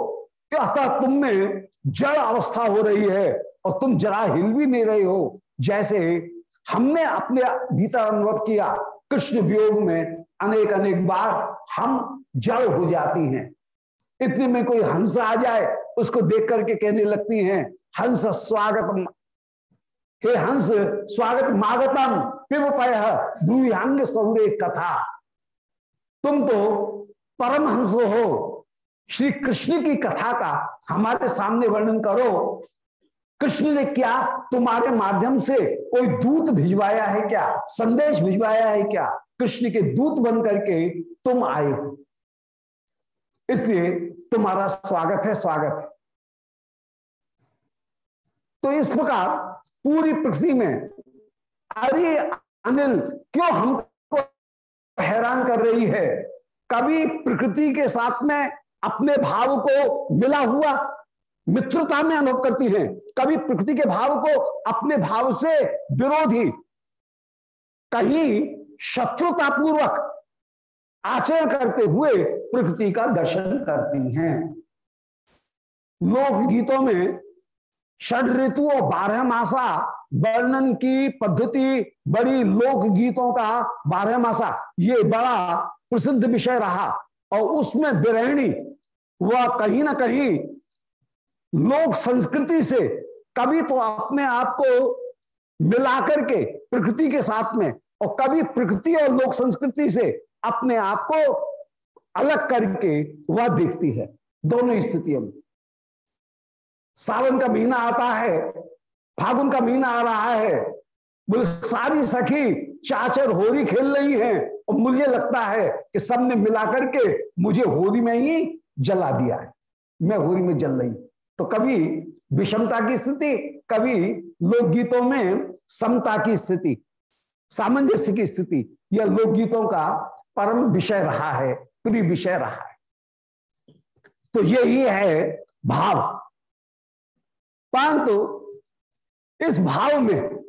अतः तुम में जड़ अवस्था हो रही है और तुम जरा हिल भी नहीं रहे हो। जैसे हमने अपने भीतर अनुभव किया, कृष्ण वियोग में अनेक अनेक बार हम जड़ हो जाती हैं। इतने में कोई हंस आ जाए, उसको देख करके कहने लगती हैं, हंस स्वागत हे हंस, स्वागत मागतम। पिब पय भूयांग सौरे कथा। तुम तो परम हंस हो। श्री कृष्ण की कथा का हमारे सामने वर्णन करो। कृष्ण ने क्या तुम्हारे माध्यम से कोई दूत भिजवाया है क्या? संदेश भिजवाया है क्या? कृष्ण के दूत बन करके तुम आए हो। इसलिए तुम्हारा स्वागत है स्वागत है। तो इस प्रकार पूरी पृथ्वी में अरे अनिल, क्यों हमको हैरान कर रही है? कभी प्रकृति के साथ में अपने भाव को मिला हुआ मित्रता में अनुभव करती हैं। कभी प्रकृति के भाव को अपने भाव से विरोधी, कहीं शत्रुतापूर्वक आचरण करते हुए प्रकृति का दर्शन करती हैं। लोक गीतों में षड ऋतु और बारह मासा वर्णन की पद्धति बड़ी लोक गीतों का बारह मासा, ये बड़ा प्रसिद्ध विषय रहा और उसमें विरहणी वह कहीं ना कहीं लोक संस्कृति से कभी तो अपने आप को मिलाकर के प्रकृति के साथ में और कभी प्रकृति और लोक संस्कृति से अपने आप को अलग करके वह देखती है। दोनों स्थितियों में। सावन का महीना आता है, फागुन का महीना आ रहा है, बोले, सारी सखी चाचर होली खेल रही हैं। और मुझे लगता है कि सबने मिलाकर के मुझे होली में ही जला दिया है। मैं होरी में जल रही। तो कभी विषमता की स्थिति, कभी लोकगीतों में समता की स्थिति, सामंजस्य की स्थिति, यह लोकगीतों का परम विषय रहा है, प्रिय विषय रहा है। तो यही है भाव। परंतु इस भाव में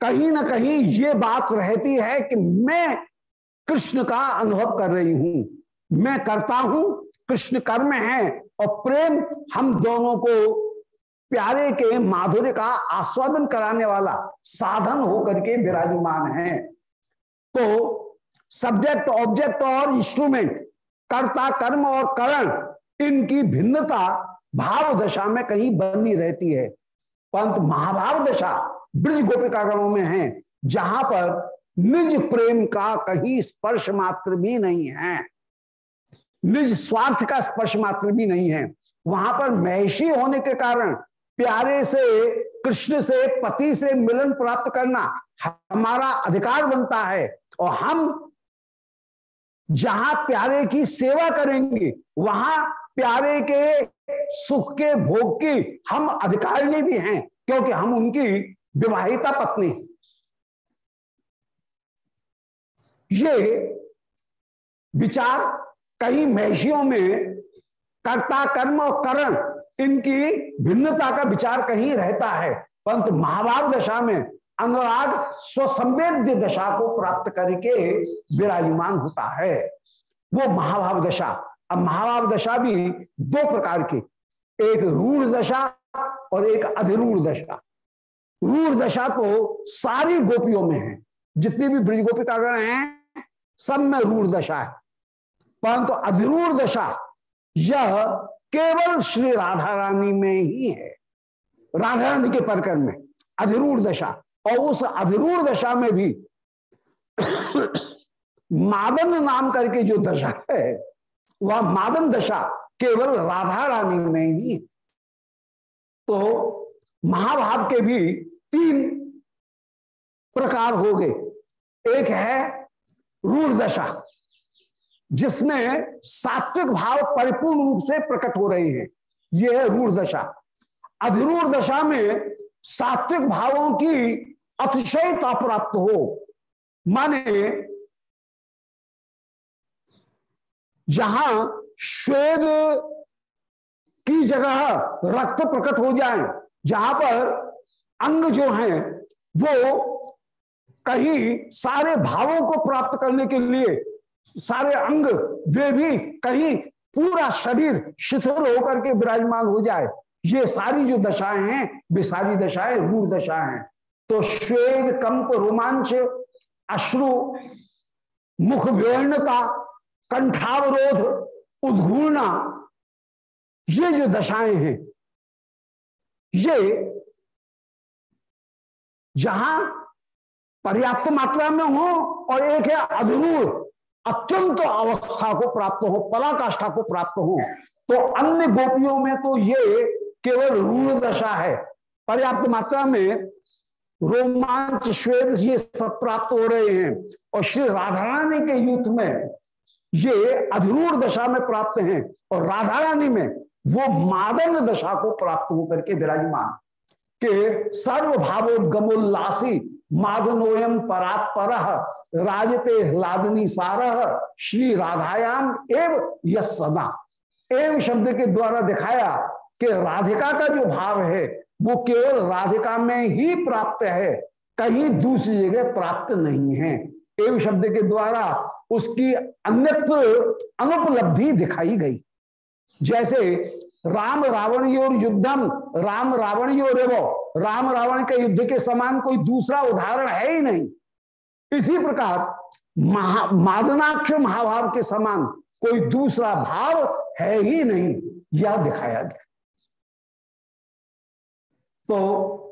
कहीं ना कहीं ये बात रहती है कि मैं कृष्ण का अनुभव कर रही हूँ। मैं करता हूँ, कृष्ण कर्म है और प्रेम हम दोनों को प्यारे के माधुर्य का आस्वादन कराने वाला साधन होकर के विराजमान है। तो सब्जेक्ट ऑब्जेक्ट और इंस्ट्रूमेंट कर्ता, कर्म और करण, इनकी भिन्नता भाव दशा में कहीं बनी रहती है। परंतु महाभाव दशा ब्रज गोपिकागणों में है, जहाँ पर निज प्रेम का कहीं स्पर्श मात्र भी नहीं है। निज स्वार्थ का स्पर्श मात्र भी नहीं है। वहाँ पर महषी होने के कारण प्यारे से, कृष्ण से, पति से मिलन प्राप्त करना हमारा अधिकार बनता है और हम जहाँ प्यारे की सेवा करेंगे, वहाँ प्यारे के सुख के भोग की हम अधिकारिणी भी हैं, क्योंकि हम उनकी विवाहिता पत्नी ये विचार कहीं महषियों में कर्ता, कर्म और करण, इनकी भिन्नता का विचार कहीं रहता है। परंतु महाभाव दशा में अनुराग स्वसंवेद्य दशा को प्राप्त करके विराजमान होता है। वो महाभाव दशा। अब महाभाव दशा भी दो प्रकार की। एक रूढ़ दशा और एक अधिरूढ़ दशा। रूढ़ दशा तो सारी गोपियों में है। जितनी भी ब्रज गोपिकागण हैं, सब में रूढ़ दशा है। परंतु तो अधिरूढ़ दशा यह केवल श्री राधा रानी में ही है। राधा रानी के परकर में अधिरूढ़ दशा और उस अधिरूढ़ दशा में भी मादन नाम करके जो दशा है, वह मादन दशा केवल राधा रानी में ही है। तो महाभाव के भी तीन प्रकार हो गए। एक है रूढ़ दशा जिसमें सात्विक भाव परिपूर्ण रूप से प्रकट हो रहे हैं। यह है रूढ़ दशा। अधिरूढ़ दशा में सात्विक भावों की अतिशयता प्राप्त हो, माने जहाँ श्वेद की जगह रक्त प्रकट हो जाए, जहाँ पर अंग जो हैं, वो कहीं सारे भावों को प्राप्त करने के लिए सारे अंग, वे भी कहीं पूरा शरीर शिथिल होकर के विराजमान हो जाए। ये सारी जो दशाएँ हैं, वे सारी दशाएँ रूढ़ दशाएँ हैं। तो श्वेद कंप, रोमांच, अश्रु मुख व्यणता कंठावरोध, उद्घूर्णा, ये जो दशाएँ हैं, ये जहाँ पर्याप्त मात्रा में हो और एक है अधरूढ़ अत्यंत अवस्था को प्राप्त हो, पराकाष्ठा को प्राप्त हो। तो अन्य गोपियों में तो ये केवल रूढ़ दशा है। पर्याप्त मात्रा में रोमांच, श्वेत ये सब प्राप्त हो रहे हैं। और श्री राधा रानी के युद्ध में ये अधिरूढ़ दशा में प्राप्त हैं और राधा रानी में वो मादन दशा को प्राप्त होकर के विराजमान। के सर्वभावोद्गमोल्लासी मादनोयम परात्पर राजते ह्लादनी सारह श्री राधायाम एव यदा एव शब्द के द्वारा दिखाया कि राधिका का जो भाव है, वो केवल राधिका में ही प्राप्त है, कहीं दूसरी जगह प्राप्त नहीं है। एव शब्द के द्वारा उसकी अन्यत्र अनुपलब्धि दिखाई गई। जैसे राम रावण योर युद्धम, राम रावण योर राम रावण के युद्ध के समान कोई दूसरा उदाहरण है ही नहीं। इसी प्रकार मादनाक्ष महाभाव के समान कोई दूसरा भाव है ही नहीं, यह दिखाया गया। तो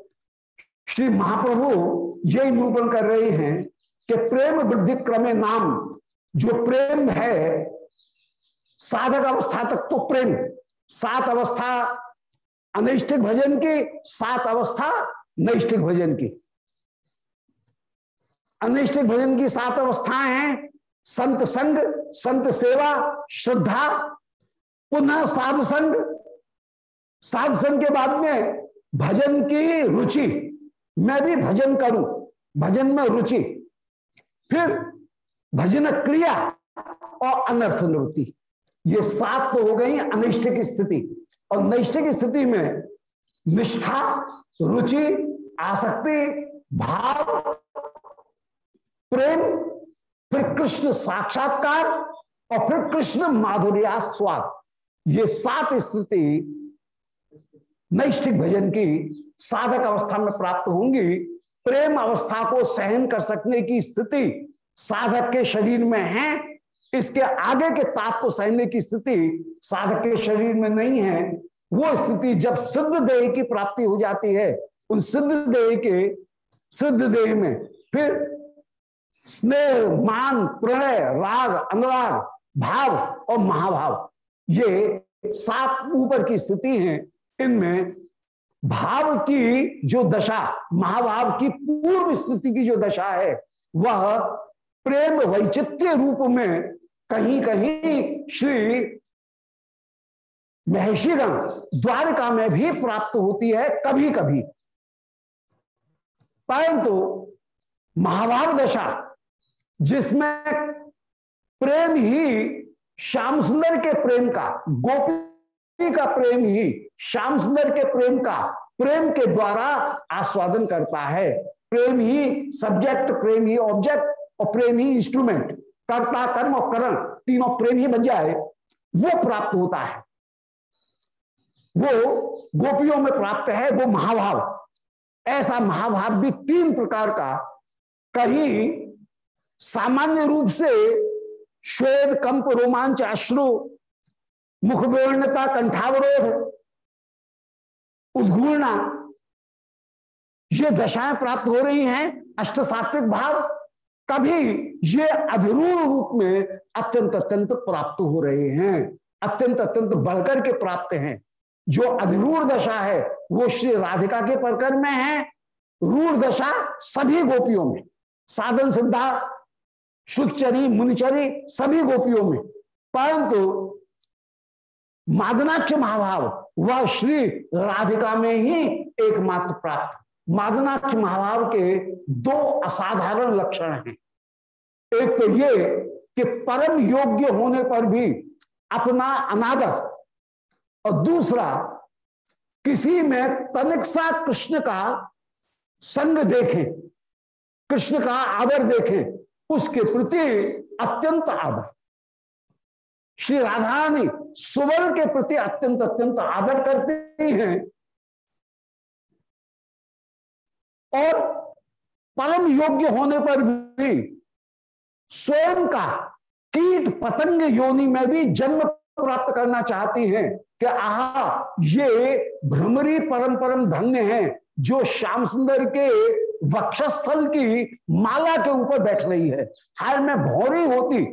श्री महाप्रभु यही निरूपण कर रहे हैं कि प्रेम वृद्धि क्रमे नाम, जो प्रेम है, साधक अवस्था तक तो प्रेम, सात अवस्था अनैष्टिक भजन की सात अवस्था नैष्टिक भजन की। अनिष्टिक भजन की सात अवस्थाएँ हैं, संत संग, संत सेवा, श्रद्धा, पुनः साध संग। साध संग के बाद में भजन की रुचि। मैं भी भजन करूँ, भजन में रुचि। फिर भजन क्रिया और अनर्थ निवृत्ति। ये सात तो हो गई अनिष्टिक स्थिति। और नैष्ठिक स्थिति में निष्ठा, रुचि, आसक्ति, भाव, प्रेम, फिर कृष्ण साक्षात्कार और फिर कृष्ण माधुर्या स्वाद ये सात स्थिति नैष्ठिक भजन की साधक अवस्था में प्राप्त होंगी। प्रेम अवस्था को सहन कर सकने की स्थिति साधक के शरीर में है इसके आगे के ताप को सहने की स्थिति साधक के शरीर में नहीं है। वो स्थिति जब सिद्ध देह की प्राप्ति हो जाती है, उन सिद्ध देह के सिद्ध देह में फिर स्नेह, मान, प्रणय, राग, अनुराग, भाव और महाभाव, ये सात ऊपर की स्थिति है। इनमें भाव की जो दशा, महाभाव की पूर्व स्थिति की जो दशा है, वह प्रेम वैचित्य रूप में कहीं कहीं श्री महर्षिगण द्वारका में भी प्राप्त होती है कभी कभी परंतु महाभाव दशा, जिसमें प्रेम ही श्याम सुंदर के प्रेम का, गोपी का प्रेम ही श्याम सुंदर के प्रेम का, प्रेम के द्वारा आस्वादन करता है। प्रेम ही सब्जेक्ट प्रेम ही ऑब्जेक्ट और प्रेम ही इंस्ट्रूमेंट कर्ता, कर्म और करण तीनों प्रेम ही बन जाए, वो प्राप्त होता है। वो गोपियों में प्राप्त है, वो महाभाव। ऐसा महाभाव भी तीन प्रकार का, कहीं सामान्य रूप से श्वेद कंप, रोमांच, अश्रु मुखविणता कंठावरोध उद्घूर्णा ये दशाएँ प्राप्त हो रही हैं अष्ट सात्विक भाव कभी ये अभिरूढ़ रूप में अत्यंत अत्यंत प्राप्त हो रहे हैं। अत्यंत अत्यंत बढ़कर के प्राप्त हैं। जो अधिरूढ़ दशा है, वो श्री राधिका के प्रकर में है। रूढ़ दशा सभी गोपियों में। साधन सिद्धा, शुद्धचरी, मुनिचरी सभी गोपियों में। परंतु मादनाक्ष महाभाव, वह श्री राधिका में ही एकमात्र प्राप्त। मादनाक्ष महाभाव के दो असाधारण लक्षण हैं। एक तो ये कि परम योग्य होने पर भी अपना अनादर, और दूसरा, किसी में तनिक सा कृष्ण का संग देखें, कृष्ण का आदर देखें, उसके प्रति अत्यंत आदर। श्री राधारानी सुवर्ण के प्रति अत्यंत अत्यंत आदर करते हैं और परम योग्य होने पर भी स्वयं का कीट पतंग योनि में भी जन्म प्राप्त करना चाहती हैं कि आहा, ये भ्रमरी परम परम धन्य है जो श्याम सुंदर के वक्षस्थल की माला के ऊपर बैठ रही है। हाल में भौरी होती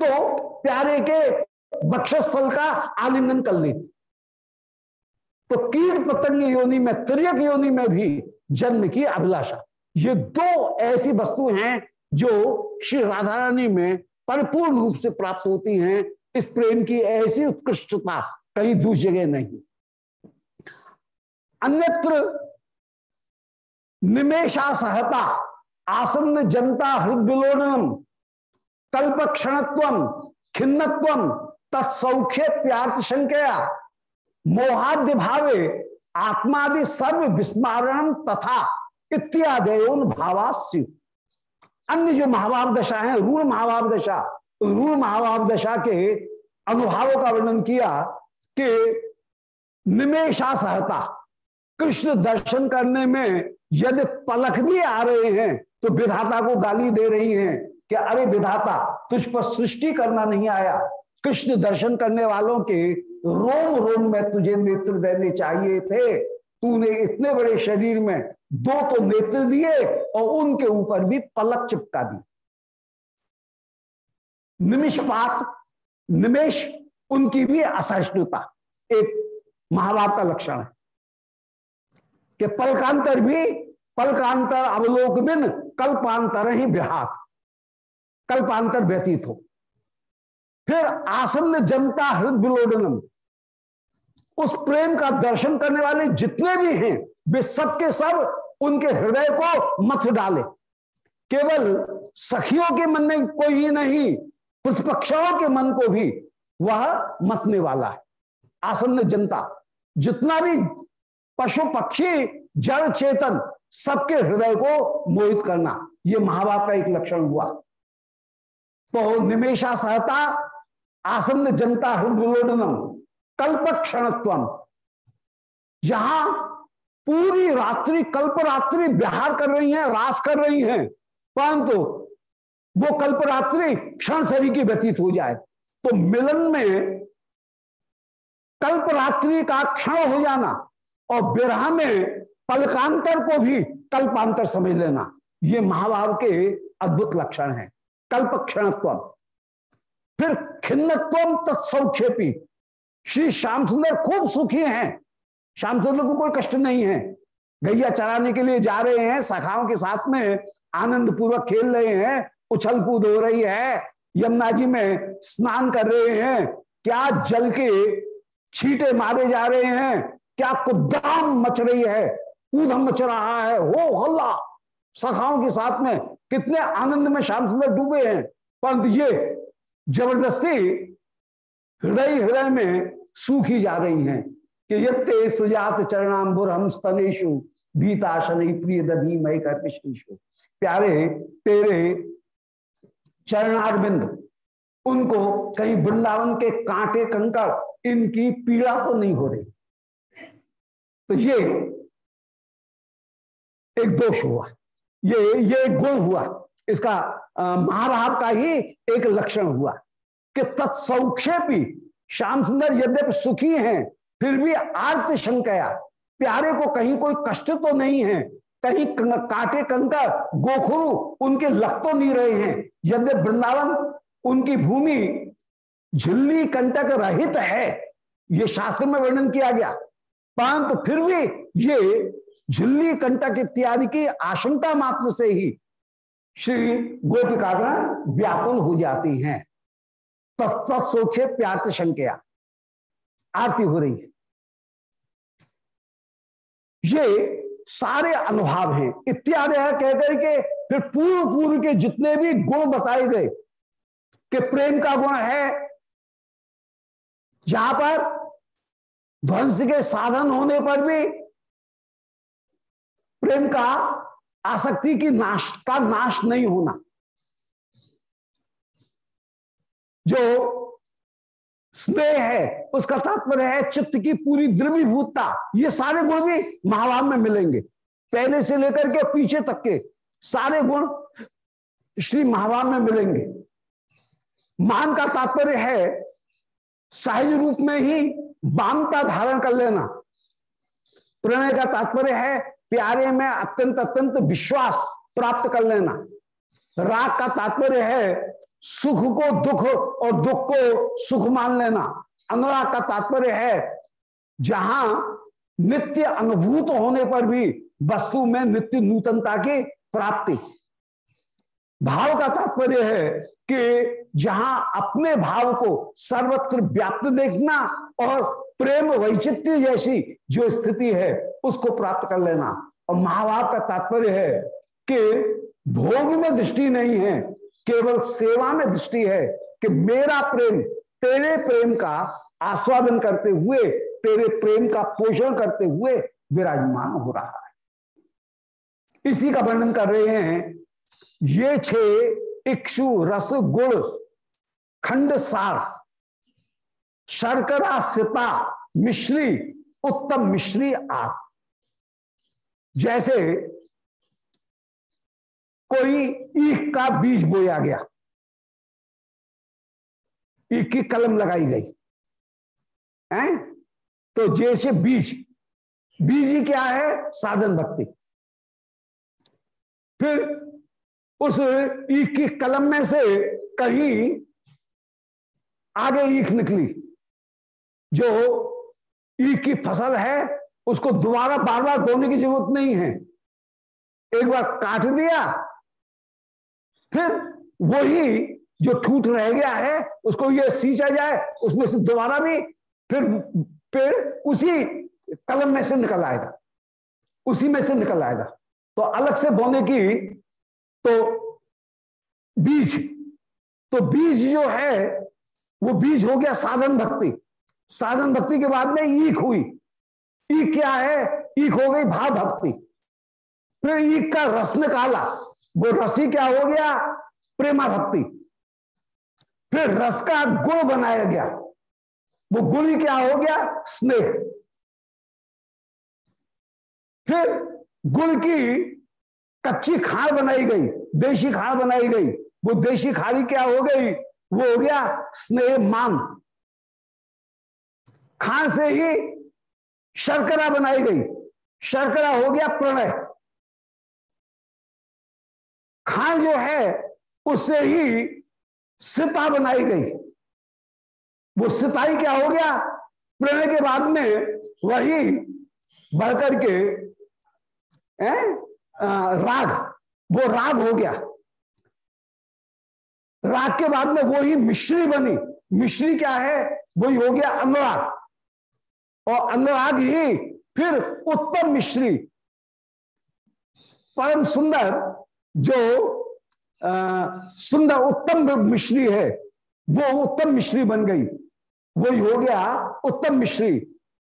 तो प्यारे के वक्षस्थल का आलिंगन कर लेती। तो कीट पतंग योनि में, त्रियक योनि में भी जन्म की अभिलाषा। ये दो ऐसी वस्तु हैं जो श्री राधा रानी में परिपूर्ण रूप से प्राप्त होती हैं। इस प्रेम की ऐसी उत्कृष्टता कहीं दूसरी जगह नहीं। अन्यत्र निमेशा सहता, आसन्न जनता हृदय कल्प क्षणत्व खिन्नत्व, तत्सौख्य प्यार्थ संख्या मोहाद्य भावे आत्मादि सर्व विस्मारण तथा इत्यादि भावास्य। अन्य जो महाभाव दशा है, रूढ़ महाभाव दशा, रूढ़ महाभाव दशा के अनुभावों का वर्णन किया कि निमेशा सहता, कृष्ण दर्शन करने में यदि पलक भी आ रहे हैं तो विधाता को गाली दे रही हैं कि अरे विधाता, तुझ पर सृष्टि करना नहीं आया। कृष्ण दर्शन करने वालों के रोम रोम में तुझे नेत्र देने चाहिए थे। तूने इतने बड़े शरीर में दो तो नेत्र दिए और उनके ऊपर भी पलक चिपका दी। निमिषपात, निमेश, उनकी भी असहिष्णुता, एक महाभाव का लक्षण है। कि पलकांतर भी, पलकांतर अवलोक बिन कल्पांतर ही विहात कल्पांतर व्यतीत हो। फिर आसन्न जनता हृदय उस प्रेम का दर्शन करने वाले जितने भी हैं, वे सब के सब उनके हृदय को मथ डाले। केवल सखियों के मन में कोई ही नहीं प्रतिपक्षों के मन को भी वह मतने वाला है। आसन्न जनता, जितना भी पशु, पक्षी, जड़, चेतन, सबके हृदय को मोहित करना यह महाभाव का एक लक्षण हुआ। तो निमेशा सहता, आसन्न जनता हृदयोडनम कल्प क्षणत्व जहाँ पूरी रात्रि कल्प रात्रि बिहार कर रही हैं, रास कर रही हैं, परंतु वो कल्प रात्रि क्षण शरीर की व्यतीत हो जाए। तो मिलन में कल्प रात्रि का क्षण हो जाना और विरह में पलकांतर को भी कल्पांतर समझ लेना, ये महाभाव के अद्भुत लक्षण है। कल्प क्षणत्व फिर खिन्नत्व तत्सौक्षेपी श्री श्याम सुंदर खूब सुखी हैं। श्याम सुंदर को कोई कष्ट नहीं है। गैया चराने के लिए जा रहे हैं सखाओं के साथ में आनंद पूर्वक खेल रहे हैं उछल कूद हो रही है। यमुना जी में स्नान कर रहे हैं। क्या जल के छीटे मारे जा रहे हैं? क्या कुदाम मच रही है? ऊधम मच रहा है। हो हल्ला! सखाओं के साथ में कितने आनंद में श्याम सुंदर डूबे हैं। परंतु ये ज़बरदस्ती हृदय हृदय में सूखी जा रही हैं कि ये सुजात चरणाम्बुर हम स्तनेशु भीताशन प्रिय दधी मई कर्कशेशु प्यारे, तेरे चरणारविंद, उनको कहीं वृंदावन के कांटे कंकड़, इनकी पीड़ा तो नहीं हो रही। तो ये एक दोष हुआ। ये ये एक गुण हुआ। इसका महाभाव का ही एक लक्षण हुआ कि तत्सौक्षेपी श्याम सुंदर यद्यप सुखी हैं, फिर भी आर्त शंकया। प्यारे को कहीं कोई कष्ट तो नहीं है। कहीं काटे कंकर गोखुरु उनके लग तो नहीं रहे हैं। यद्यप वृंदावन उनकी भूमि झिल्ली कंटक रहित है, ये शास्त्र में वर्णन किया गया। परंतु फिर भी ये झिल्ली कंटक इत्यादि की आशंका मात्र से ही श्री गोपिकागण व्याकुल हो जाती हैं। तत्सौख्य प्यार्थ शंकया आरती हो रही है। ये सारे अनुभाव हैं। इत्यादि है कहकर के फिर पूर्व पूर्व के जितने भी गुण बताए गए, कि प्रेम का गुण है, जहाँ पर ध्वंस के साधन होने पर भी प्रेम का आसक्ति की नाश, का नाश नहीं होना। जो स्नेह है, उसका तात्पर्य है चित्त की पूरी द्रवीभूतता। ये सारे गुण भी महाभाव में मिलेंगे। पहले से लेकर के पीछे तक के सारे गुण श्री महाभाव में मिलेंगे। मान का तात्पर्य है सहज रूप में ही बामता धारण कर लेना। प्रणय का तात्पर्य है प्यारे में अत्यंत अत्यंत विश्वास प्राप्त कर लेना। राग का तात्पर्य है सुख को दुख और दुख को सुख मान लेना। अनुराग का तात्पर्य है, जहाँ नित्य अनुभूत होने पर भी वस्तु में नित्य नूतनता की प्राप्ति। भाव का तात्पर्य है कि जहाँ अपने भाव को सर्वत्र व्याप्त देखना और प्रेम वैचित्र जैसी जो स्थिति है, उसको प्राप्त कर लेना। और महाभाव का तात्पर्य है कि भोग में दृष्टि नहीं है केवल सेवा में दृष्टि है कि मेरा प्रेम, तेरे प्रेम का आस्वादन करते हुए, तेरे प्रेम का पोषण करते हुए विराजमान हो रहा है। इसी का वर्णन कर रहे हैं, ये छे इक्षु रस गुड़ खंड सार, शर्करा सिता, मिश्री, उत्तम मिश्री आग जैसे कोई ईख का बीज बोया गया। ईख की कलम लगाई गई। है? तो जैसे बीज बीज ही क्या है? साधन भक्ति। फिर उस ईख की कलम में से कहीं आगे ईख निकली। जो ईख की फ़सल है, उसको दोबारा बार बार बोने की ज़रूरत नहीं है। एक बार काट दिया फिर वही जो ठूठ रह गया है, उसको ये सींचा जाए, उसमें से दोबारा भी फिर पेड़ उसी कलम में से निकल आएगा। उसी में से निकल आएगा। तो अलग से बोने की तो बीज तो बीज जो है, वो बीज हो गया साधन भक्ति। साधन भक्ति के बाद में ईख हुई। ईख क्या है? ईख हो गई भाव भक्ति। फिर ईख का रस निकाला। वो रसी क्या हो गया? प्रेमा भक्ति। फिर रस का गुण बनाया गया। वो गुण ही क्या हो गया? स्नेह। फिर गुड़ की कच्ची खाड़ बनाई गई, देशी खाड़ बनाई गई। वो देशी खाड़ी क्या हो गई? वो हो गया स्नेह मान खान से ही शर्करा बनाई गई। शर्करा हो गया प्रणय। खान जो है उससे ही सिता बनाई गई। वो सिताई क्या हो गया? प्रणय के बाद में वही बढ़कर के ए, आ, राग। वो राग हो गया। राग के बाद में वो ही मिश्री बनी। मिश्री क्या है? वही हो गया अनुराग। और अनुराग ही फिर उत्तम मिश्री। परम सुंदर जो सुंदर उत्तम मिश्री है, वो उत्तम मिश्री बन गई। वही हो गया उत्तम मिश्री।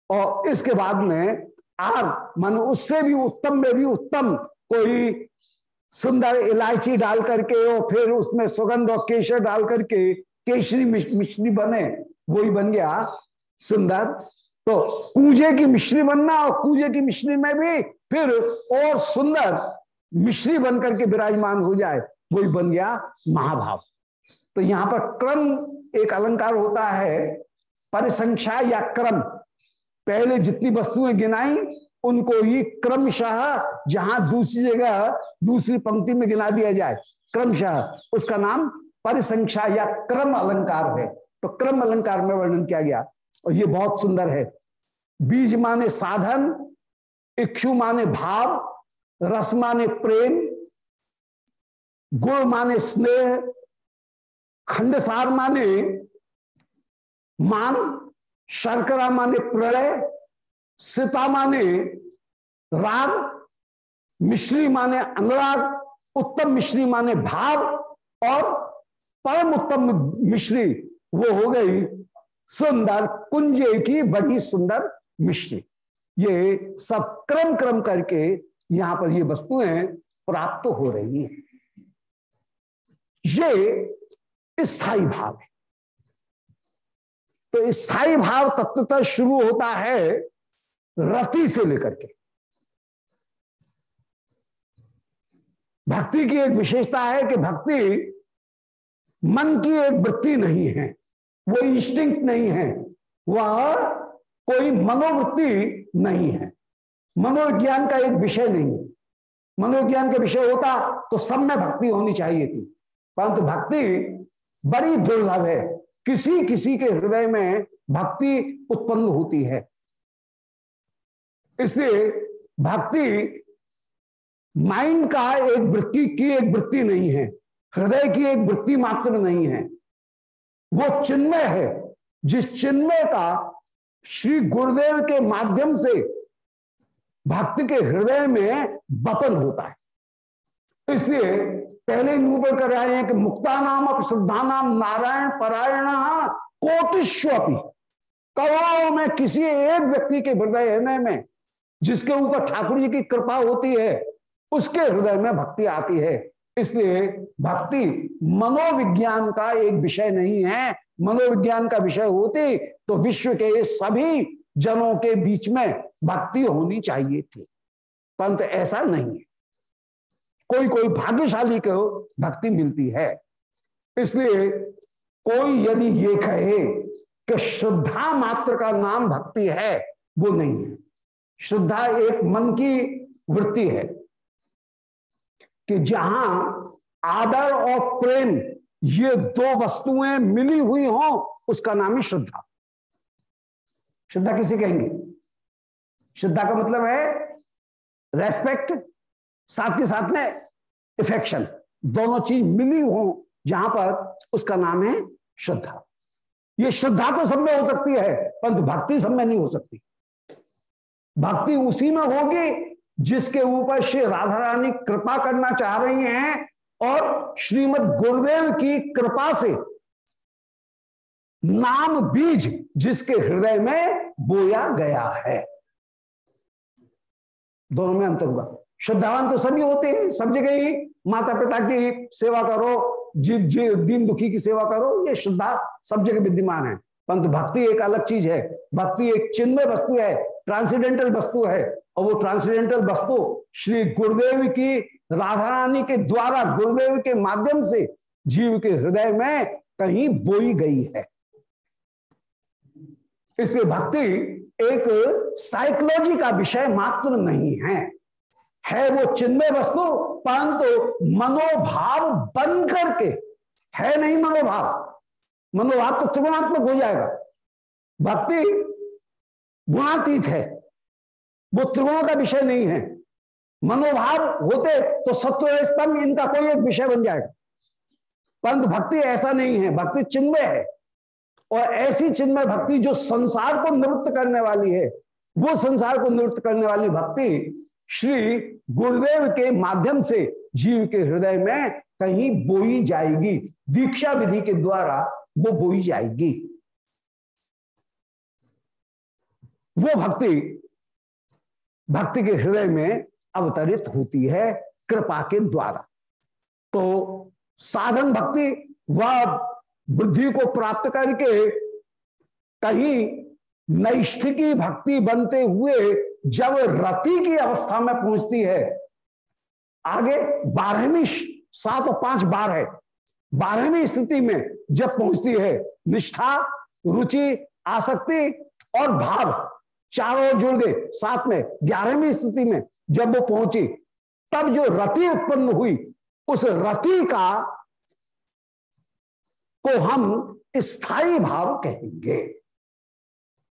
और इसके बाद में आर मन उससे भी उत्तम में भी उत्तम कोई सुंदर इलायची डाल करके और फिर उसमें सुगंध और केशर डाल करके केशरी मिश्री बने, वही बन गया सुंदर। तो कूजे की मिश्री बनना और कूजे की मिश्री में भी फिर और सुंदर मिश्री बन करके विराजमान हो जाए वही बन गया महाभाव। तो यहाँ पर क्रम एक अलंकार होता है, परिसंख्या या क्रम। पहले जितनी वस्तुएँ गिनाई, उनको ही क्रमशः जहाँ दूसरी जगह दूसरी पंक्ति में गिना दिया जाए, क्रमशः। उसका नाम परिसंख्या या क्रम अलंकार है। तो क्रम अलंकार में वर्णन किया गया और ये बहुत सुंदर है। बीज माने साधन, इक्षु माने भाव रस माने प्रेम गुण माने स्नेह खंडसार माने मान शर्करा माने प्रलय सीता माने राग मिश्री माने अनुराग, उत्तम मिश्री माने भाव और परम उत्तम मिश्री वो हो गई सुंदर कुंजे की बड़ी सुंदर मिश्री। ये सब क्रम क्रम करके यहाँ पर ये वस्तुएँ प्राप्त हो रही हैं। ये स्थायी भाव है। तो स्थायी भाव तत्वतः शुरू होता है रति से लेकर के। भक्ति की एक विशेषता है कि भक्ति मन की एक वृत्ति नहीं है, वो इंस्टिंक्ट नहीं है, वह कोई मनोवृत्ति नहीं है। मनोविज्ञान का एक विषय नहीं है। मनोविज्ञान का विषय होता तो सब में भक्ति होनी चाहिए थी। परंतु भक्ति बड़ी दुर्लभ है। किसी किसी के हृदय में भक्ति उत्पन्न होती है। इसलिए भक्ति माइंड का एक वृत्ति की एक वृत्ति नहीं है। हृदय की एक वृत्ति मात्र नहीं है। वो चिन्मय है। जिस चिन्मय का श्री गुरुदेव के माध्यम से भक्त के हृदय में बपन होता है। इसलिए पहले निरूपण कर रहे हैं कि मुक्ता नाम अब श्रद्धा नाम नारायण परायण कोटिश्वपी करोड़ों में किसी एक व्यक्ति के हृदय हृदय में जिसके ऊपर ठाकुर जी की कृपा होती है, उसके हृदय में भक्ति आती है। इसलिए भक्ति मनोविज्ञान का एक विषय नहीं है। मनोविज्ञान का विषय होती तो विश्व के सभी जनों के बीच में भक्ति होनी चाहिए थी। परंतु ऐसा नहीं है। कोई कोई भाग्यशाली को भक्ति मिलती है। इसलिए कोई यदि ये कहे कि श्रद्धा मात्र का नाम भक्ति है, वो नहीं है। श्रद्धा एक मन की वृत्ति है कि जहाँ आदर और प्रेम, ये दो वस्तुएँ मिली हुई हो, उसका नाम है श्रद्धा। श्रद्धा किसे कहेंगे? श्रद्धा का मतलब है रेस्पेक्ट साथ के साथ में इफेक्शन दोनों चीज़ मिली हो, जहाँ पर उसका नाम है श्रद्धा। ये श्रद्धा तो सब में हो सकती है, परंतु भक्ति सब में नहीं हो सकती। भक्ति उसी में होगी जिसके ऊपर श्री राधा रानी कृपा करना चाह रही हैं और श्रीमद गुरुदेव की कृपा से नाम बीज जिसके हृदय में बोया गया है। दोनों में अंतर हुआ। श्रद्धावान तो सभी होते हैं, सब जगह ही माता पिता की सेवा करो, जीव जी दीन दुखी की सेवा करो, ये श्रद्धा सब जगह विद्यमान है। परंतु भक्ति एक अलग चीज़ है। भक्ति एक चिन्मय वस्तु है ट्रांसीडेंटल वस्तु है, और वो ट्रांसीडेंटल वस्तु श्री गुरुदेव की राधा रानी के द्वारा, गुरुदेव के माध्यम से जीव के हृदय में कहीं बोई गई है। इसलिए भक्ति एक साइकोलॉजी का विषय मात्र नहीं है। है वो चिन्मय वस्तु, परंतु मनोभाव बन करके है नहीं मनोभाव। मनोभाव तो त्रिगुणात्मक हो जाएगा। भक्ति गुणातीत है। वो त्रिगुणों का विषय नहीं है। मनोभाव होते तो सत्व स्तंभ इनका कोई एक विषय बन जाएगा। परंतु भक्ति ऐसा नहीं है। भक्ति चिन्मय है। और ऐसी चिन्मय भक्ति जो संसार को निवृत्त करने वाली है, वो संसार को निवृत्त करने वाली भक्ति श्री गुरुदेव के माध्यम से जीव के हृदय में कहीं बोई जाएगी। दीक्षा विधि के द्वारा वो बोई जाएगी। वो भक्ति भक्ति के हृदय में अवतरित होती है कृपा के द्वारा। तो साधन भक्ति, वह बुद्धि को प्राप्त करके कहीं नैष्ठ की भक्ति बनते हुए जब रति की अवस्था में पहुँचती है, आगे बारहवीं सात और पाँच बार है, बारहवीं स्थिति में जब पहुँचती है, निष्ठा, रुचि, आसक्ति और भाव चारों जुड़ गए, साथ में ग्यारहवीं स्थिति में जब वो पहुँची, तब जो रति उत्पन्न हुई, उस रति का को हम स्थायी भाव कहेंगे।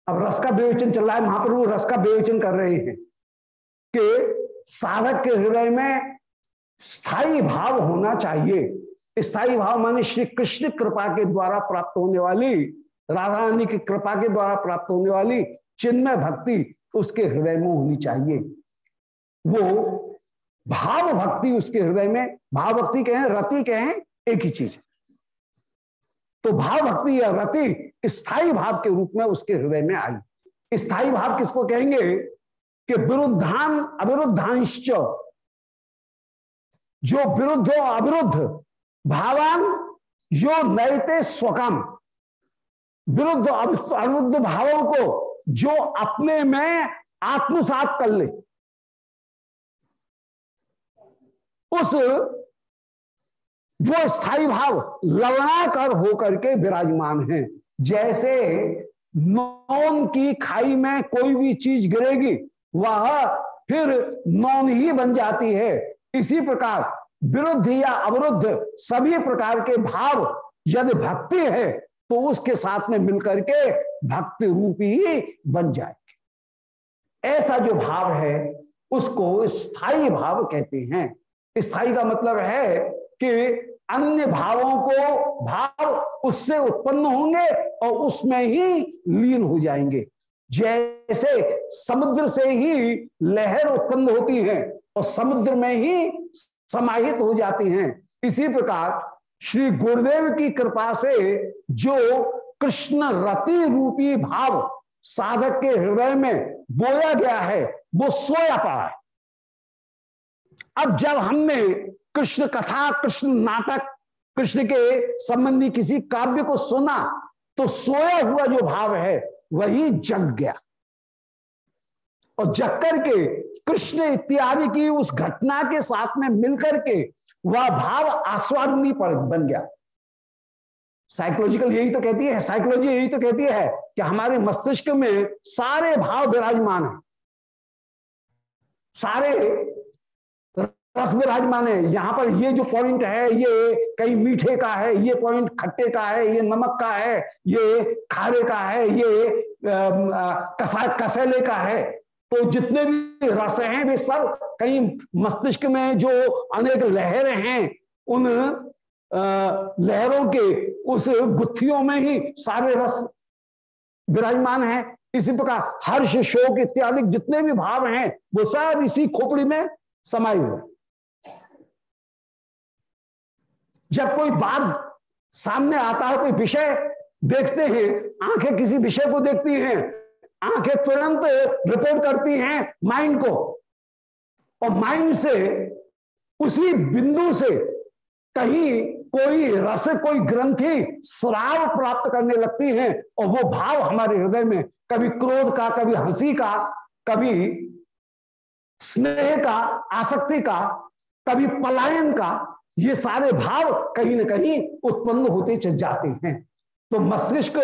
अब रस का विवेचन चल रहा है महाप्रभु रस का विवेचन कर रहे हैं कि साधक के हृदय में स्थायी भाव होना चाहिए। स्थायी भाव माने श्री कृष्ण कृपा के द्वारा प्राप्त होने वाली राधा रानी की कृपा के द्वारा प्राप्त होने वाली चिन्मय भक्ति उसके हृदय में होनी चाहिए। वो भाव भक्ति उसके हृदय में, भाव भक्ति कहें, रति कहें, एक ही चीज़ तो भाव भक्ति या रति स्थायी भाव के रूप में उसके हृदय में आई। स्थायी भाव किसको कहेंगे? कि विरुद्धान अविरुद्धांश जो विरुद्ध अविरुद्ध, भावान जो नयते स्वकम। विरुद्ध अविरुद्ध भावों को जो अपने में आत्मसात कर ले। उस वो स्थायी भाव लवणाकर होकर के विराजमान है। जैसे नौन की खाई में कोई भी चीज़ गिरेगी, वह फिर नौन ही बन जाती है। इसी प्रकार विरुद्ध या अवरुद्ध सभी प्रकार के भाव यदि भक्ति है तो उसके साथ में मिलकर के भक्ति रूपी ही बन जाएगी। ऐसा जो भाव है, उसको स्थायी भाव कहते हैं। स्थायी का मतलब है कि अन्य भावों को भाव उससे उत्पन्न होंगे और उसमें ही लीन हो जाएँगे। जैसे समुद्र से ही लहर उत्पन्न होती है और समुद्र में ही समाहित हो जाती हैं। इसी प्रकार श्री गुरुदेव की कृपा से जो कृष्ण रति रूपी भाव साधक के हृदय में बोया गया है, वो सोया पड़ा है। अब जब हमने कृष्ण कथा, कृष्ण नाटक, कृष्ण के संबंधी किसी काव्य को सुना तो सोया हुआ जो भाव है, वही जग गया। और जग करके कृष्ण इत्यादि की उस घटना के साथ में मिलकर के वह भाव आस्वादनी पर बन गया। साइकोलॉजिकल यही तो कहती है साइकोलॉजी यही तो कहती है कि हमारे मस्तिष्क में सारे भाव विराजमान है। सारे रस विराजमान है यहाँ पर ये जो पॉइंट है, ये कहीं मीठे का है, ये पॉइंट खट्टे का है, ये नमक का है, ये खारे का है, ये कसा, कसैले का है। तो जितने भी रस हैं, वे सब कहीं मस्तिष्क में जो अनेक लहरें हैं, उन लहरों के, उस गुत्थियों में ही सारे रस विराजमान है। इसी प्रकार हर्ष, शोक इत्यादि जितने भी भाव हैं, वो सब इसी खोपड़ी में समाये हुए जब कोई बात सामने आता है, कोई विषय देखते हैं, आँखें किसी विषय को देखती हैं, आँखें तुरंत रिपोर्ट करती हैं माइंड को। और माइंड से, उसी बिंदु से कहीं कोई रस, कोई ग्रंथि श्राव प्राप्त करने लगती हैं और वो भाव हमारे हृदय में, कभी क्रोध का, कभी हँसी का, कभी स्नेह का, आसक्ति का, कभी पलायन का ये सारे भाव कहीं ना कहीं उत्पन्न होते चल जाते हैं। तो मस्तिष्क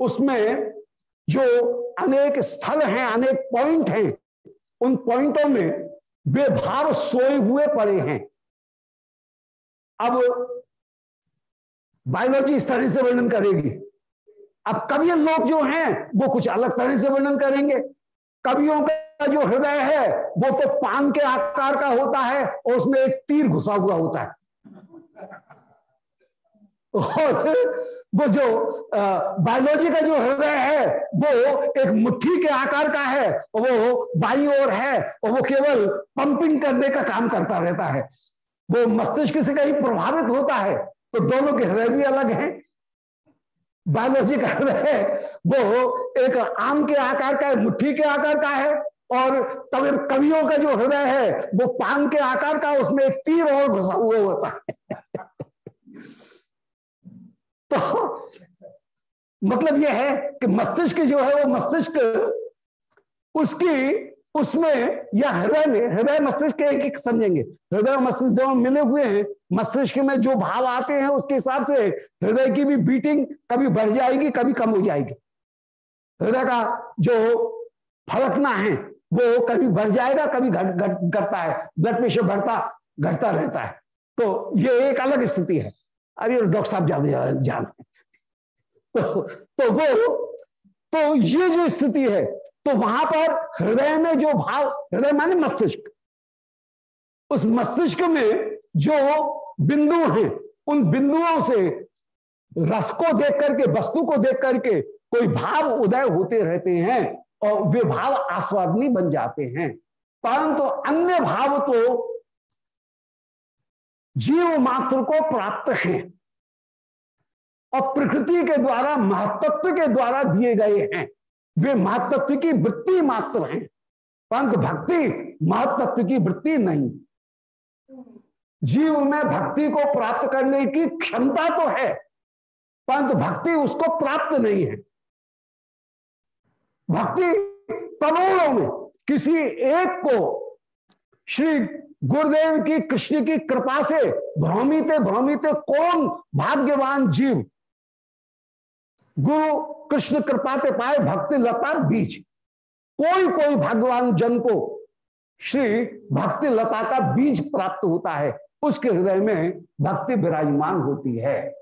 उसमें जो अनेक स्थल हैं, अनेक पॉइंट हैं, उन पॉइंटों में वे भाव सोए हुए पड़े हैं। अब बायोलॉजी इस तरह से वर्णन करेगी। अब कवि लोग जो हैं, वो कुछ अलग तरह से वर्णन करेंगे। कवियों का जो हृदय है, वो तो पान के आकार का होता है और उसमें एक तीर घुसा हुआ होता है। और वो जो बायोलॉजी का जो हृदय है, वो एक मुट्ठी के आकार का है और वो बाई ओर है और वो केवल पंपिंग करने का काम करता रहता है। वो मस्तिष्क से कहीं प्रभावित होता है तो दोनों के हृदय भी अलग हैं। बायोलॉजी का हृदय वो एक आम के आकार का है, मुट्ठी के आकार का है और तब कवियों का जो हृदय है, वो पान के आकार का उसमें एक तीर और घुसा हुआ होता है। तो मतलब यह है कि मस्तिष्क जो है, वो मस्तिष्क, उसकी, उसमें या हृदय में, हृदय मस्तिष्क एक एक समझेंगे। हृदय मस्तिष्क जो मिले हुए हैं। मस्तिष्क में जो भाव आते हैं, उसके हिसाब से हृदय की भी बीटिंग कभी बढ़ जाएगी, कभी कम हो जाएगी। हृदय का जो फड़कना है वो कभी बढ़ जाएगा, कभी घट घटता है। ब्लड प्रेशर बढ़ता, घटता रहता है। तो ये एक अलग स्थिति है। अभी डॉक्टर साहब ज़्यादा जान। तो तो वो तो ये जो स्थिति है तो वहाँ पर हृदय में जो भाव, हृदय माने मस्तिष्क। उस मस्तिष्क में जो बिंदु हैं, उन बिंदुओं से रस को देख करके, वस्तु को देख करके कोई भाव उदय होते रहते हैं। और वे भाव आस्वादनी बन जाते हैं। परंतु तो अन्य भाव तो जीव मात्र को प्राप्त हैं और प्रकृति के द्वारा, महत्त्व के द्वारा दिए गए हैं। वे महत्त्व की वृत्ति मात्र हैं, परंतु भक्ति महत्त्व की वृत्ति नहीं। जीव में भक्ति को प्राप्त करने की क्षमता तो है, परंतु भक्ति उसको प्राप्त नहीं है। भक्ति करोड़ों में किसी एक को श्री गुरुदेव की, कृष्ण की कृपा से भ्रमित भ्रमित कौन भाग्यवान जीव? गुरु कृष्ण कृपाते पाए भक्ति लता बीज। कोई कोई भगवान जन को श्री भक्ति लता का बीज प्राप्त होता है। उसके हृदय में भक्ति विराजमान होती है।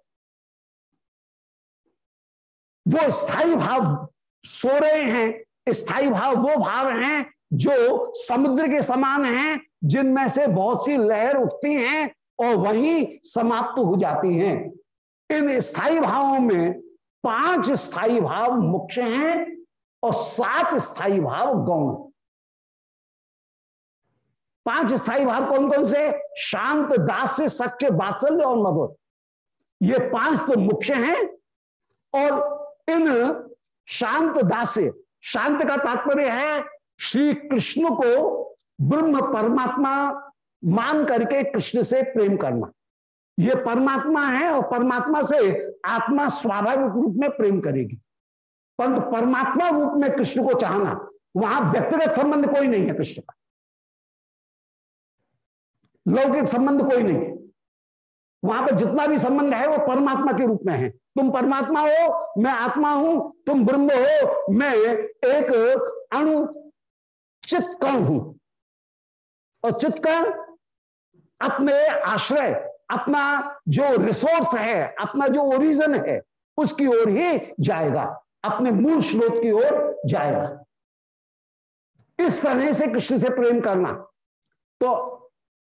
वो स्थायी भाव सो रहे हैं स्थायी भाव, वो भाव हैं जो समुद्र के समान हैं, जिनमें से बहुत सी लहर उठती हैं और वहीं समाप्त हो जाती हैं। इन स्थायी भावों में पाँच स्थायी भाव मुख्य हैं और सात स्थायी भाव गौण पाँच स्थायी भाव कौन कौन से? शांत, दास से सच्चे, बात्सल्य और मधुर। ये पाँच तो मुख्य हैं और इन शांत दास, शांत का तात्पर्य है श्री कृष्ण को ब्रह्म परमात्मा मान करके कृष्ण से प्रेम करना। ये परमात्मा है और परमात्मा से आत्मा स्वाभाविक रूप में प्रेम करेगी। परंतु परमात्मा रूप में कृष्ण को चाहना, वहाँ व्यक्तिगत संबंध कोई नहीं है कृष्ण का। लौकिक संबंध कोई नहीं वहाँ पर जितना भी संबंध है वो परमात्मा के रूप में है। तुम परमात्मा हो, मैं आत्मा हूँ, तुम ब्रह्म हो, मैं एक अणु चित्कण हूँ। और चित्कण अपने आश्रय, अपना जो रिसोर्स है, अपना जो ओरिजन है, उसकी ओर ही जाएगा। अपने मूल स्रोत की ओर जाएगा। इस तरह से कृष्ण से प्रेम करना। तो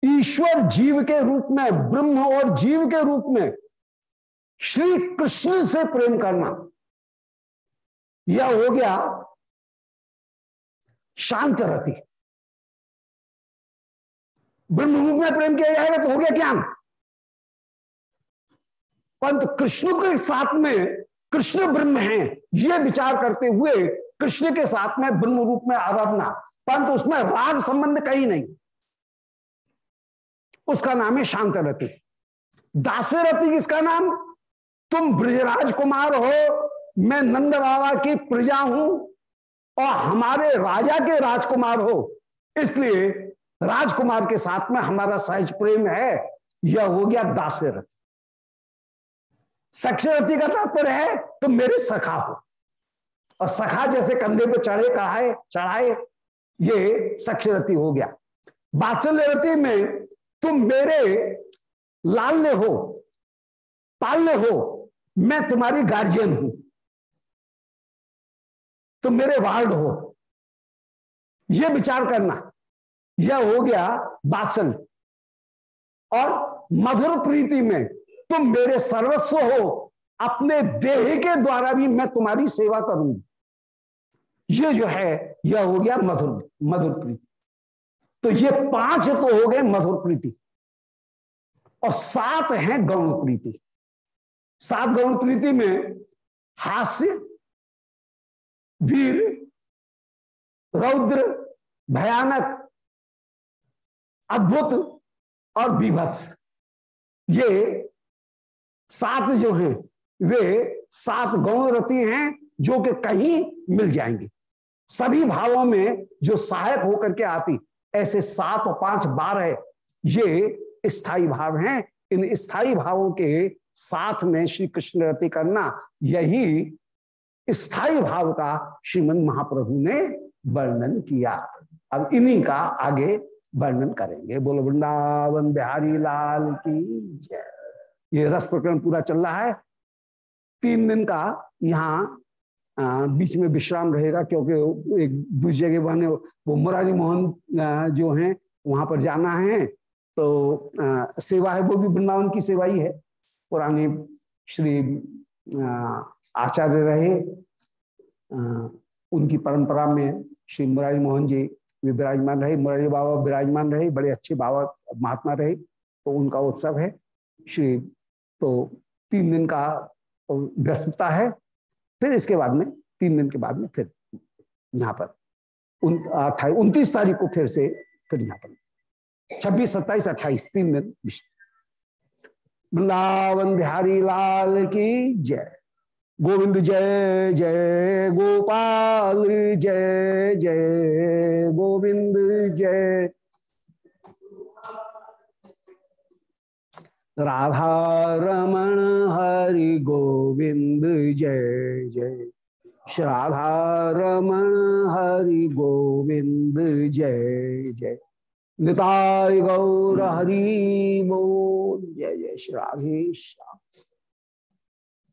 ईश्वर जीव के रूप में, ब्रह्म और जीव के रूप में श्री कृष्ण से प्रेम करना। यह हो गया शांत रति। ब्रह्म रूप में प्रेम किया जाएगा तो हो गया ज्ञान। परंतु कृष्ण के साथ में कृष्ण ब्रह्म है यह विचार करते हुए कृष्ण के साथ में ब्रह्म रूप में आराधना। परंतु उसमें राग संबंध कहीं नहीं। उसका नाम है शांत रति दासरथी किसका नाम? तुम ब्रजराज कुमार हो, मैं नंद बाबा की प्रजा हूँ और हमारे राजा के राजकुमार हो। इसलिए राजकुमार के साथ में हमारा सहज प्रेम है, यह हो गया दासरथी सक्षरथी का तात्पर्य है, तुम मेरे सखा हो। और सखा जैसे कंधे पे चढ़े कढ़ाए चढ़ाए, ये सक्षरथी हो गया। बात्सल्यरती में तुम मेरे लालने हो, पालने हो, मैं तुम्हारी गार्जियन हूँ। तुम मेरे वार्ड हो। यह विचार करना, यह हो गया बासल और मधुर प्रीति में तुम मेरे सर्वस्व हो, अपने देह के द्वारा भी मैं तुम्हारी सेवा करूँगी। ये जो है, यह हो गया मधुर मधुर प्रीति। तो ये पाँच तो हो गए मधुर प्रीति। और सात हैं गौण प्रीति। सात गौण प्रीति में हास्य, वीर, रौद्र, भयानक, अद्भुत और विभस ये सात जो हैं, वे सात गौण रति हैं जो कि कहीं मिल जाएँगे। सभी भावों में जो सहायक होकर के आती ऐसे सात और पाँच बारह ये स्थायी भाव हैं। इन स्थायी भावों के साथ में श्री कृष्ण रति करना, यही स्थायी भाव का श्रीमद महाप्रभु ने वर्णन किया। अब इन्हीं का आगे वर्णन करेंगे। बोलो, वृंदावन बिहारी लाल की जय। ये रस प्रकरण पूरा चल रहा है। तीन दिन का यहाँ बीच में विश्राम रहेगा क्योंकि एक दूसरी जगह बने, वो मुरारी मोहन जो हैं, वहाँ पर जाना है। तो सेवा है, वो भी वृंदावन की सेवा ही। है पुराने श्री आचार्य रहे। उनकी परंपरा में श्री मुरारी मोहन जी विराजमान रहे। मुरारी बाबा विराजमान रहे, बड़े अच्छे बाबा महात्मा रहे तो उनका उत्सव है। श्री तो तीन दिन का व्यस्तता है। फिर इसके बाद में, तीन दिन के बाद में फिर यहाँ पर। अट्ठाईस, उनतीस तारीख को फिर से, फिर यहाँ पर। छब्बीस, सत्ताईस, अट्ठाईस, तीन दिन वृंदावन बिहारी लाल की जय। गोविंद जय जय गोपाल जय जय गोविंद जय। राधा रमण हरि गोविंद जय जय। श्राधा रमण हरि गोविंद जय जय। निताय गौर हरि बोल। जय जय। श्राधेश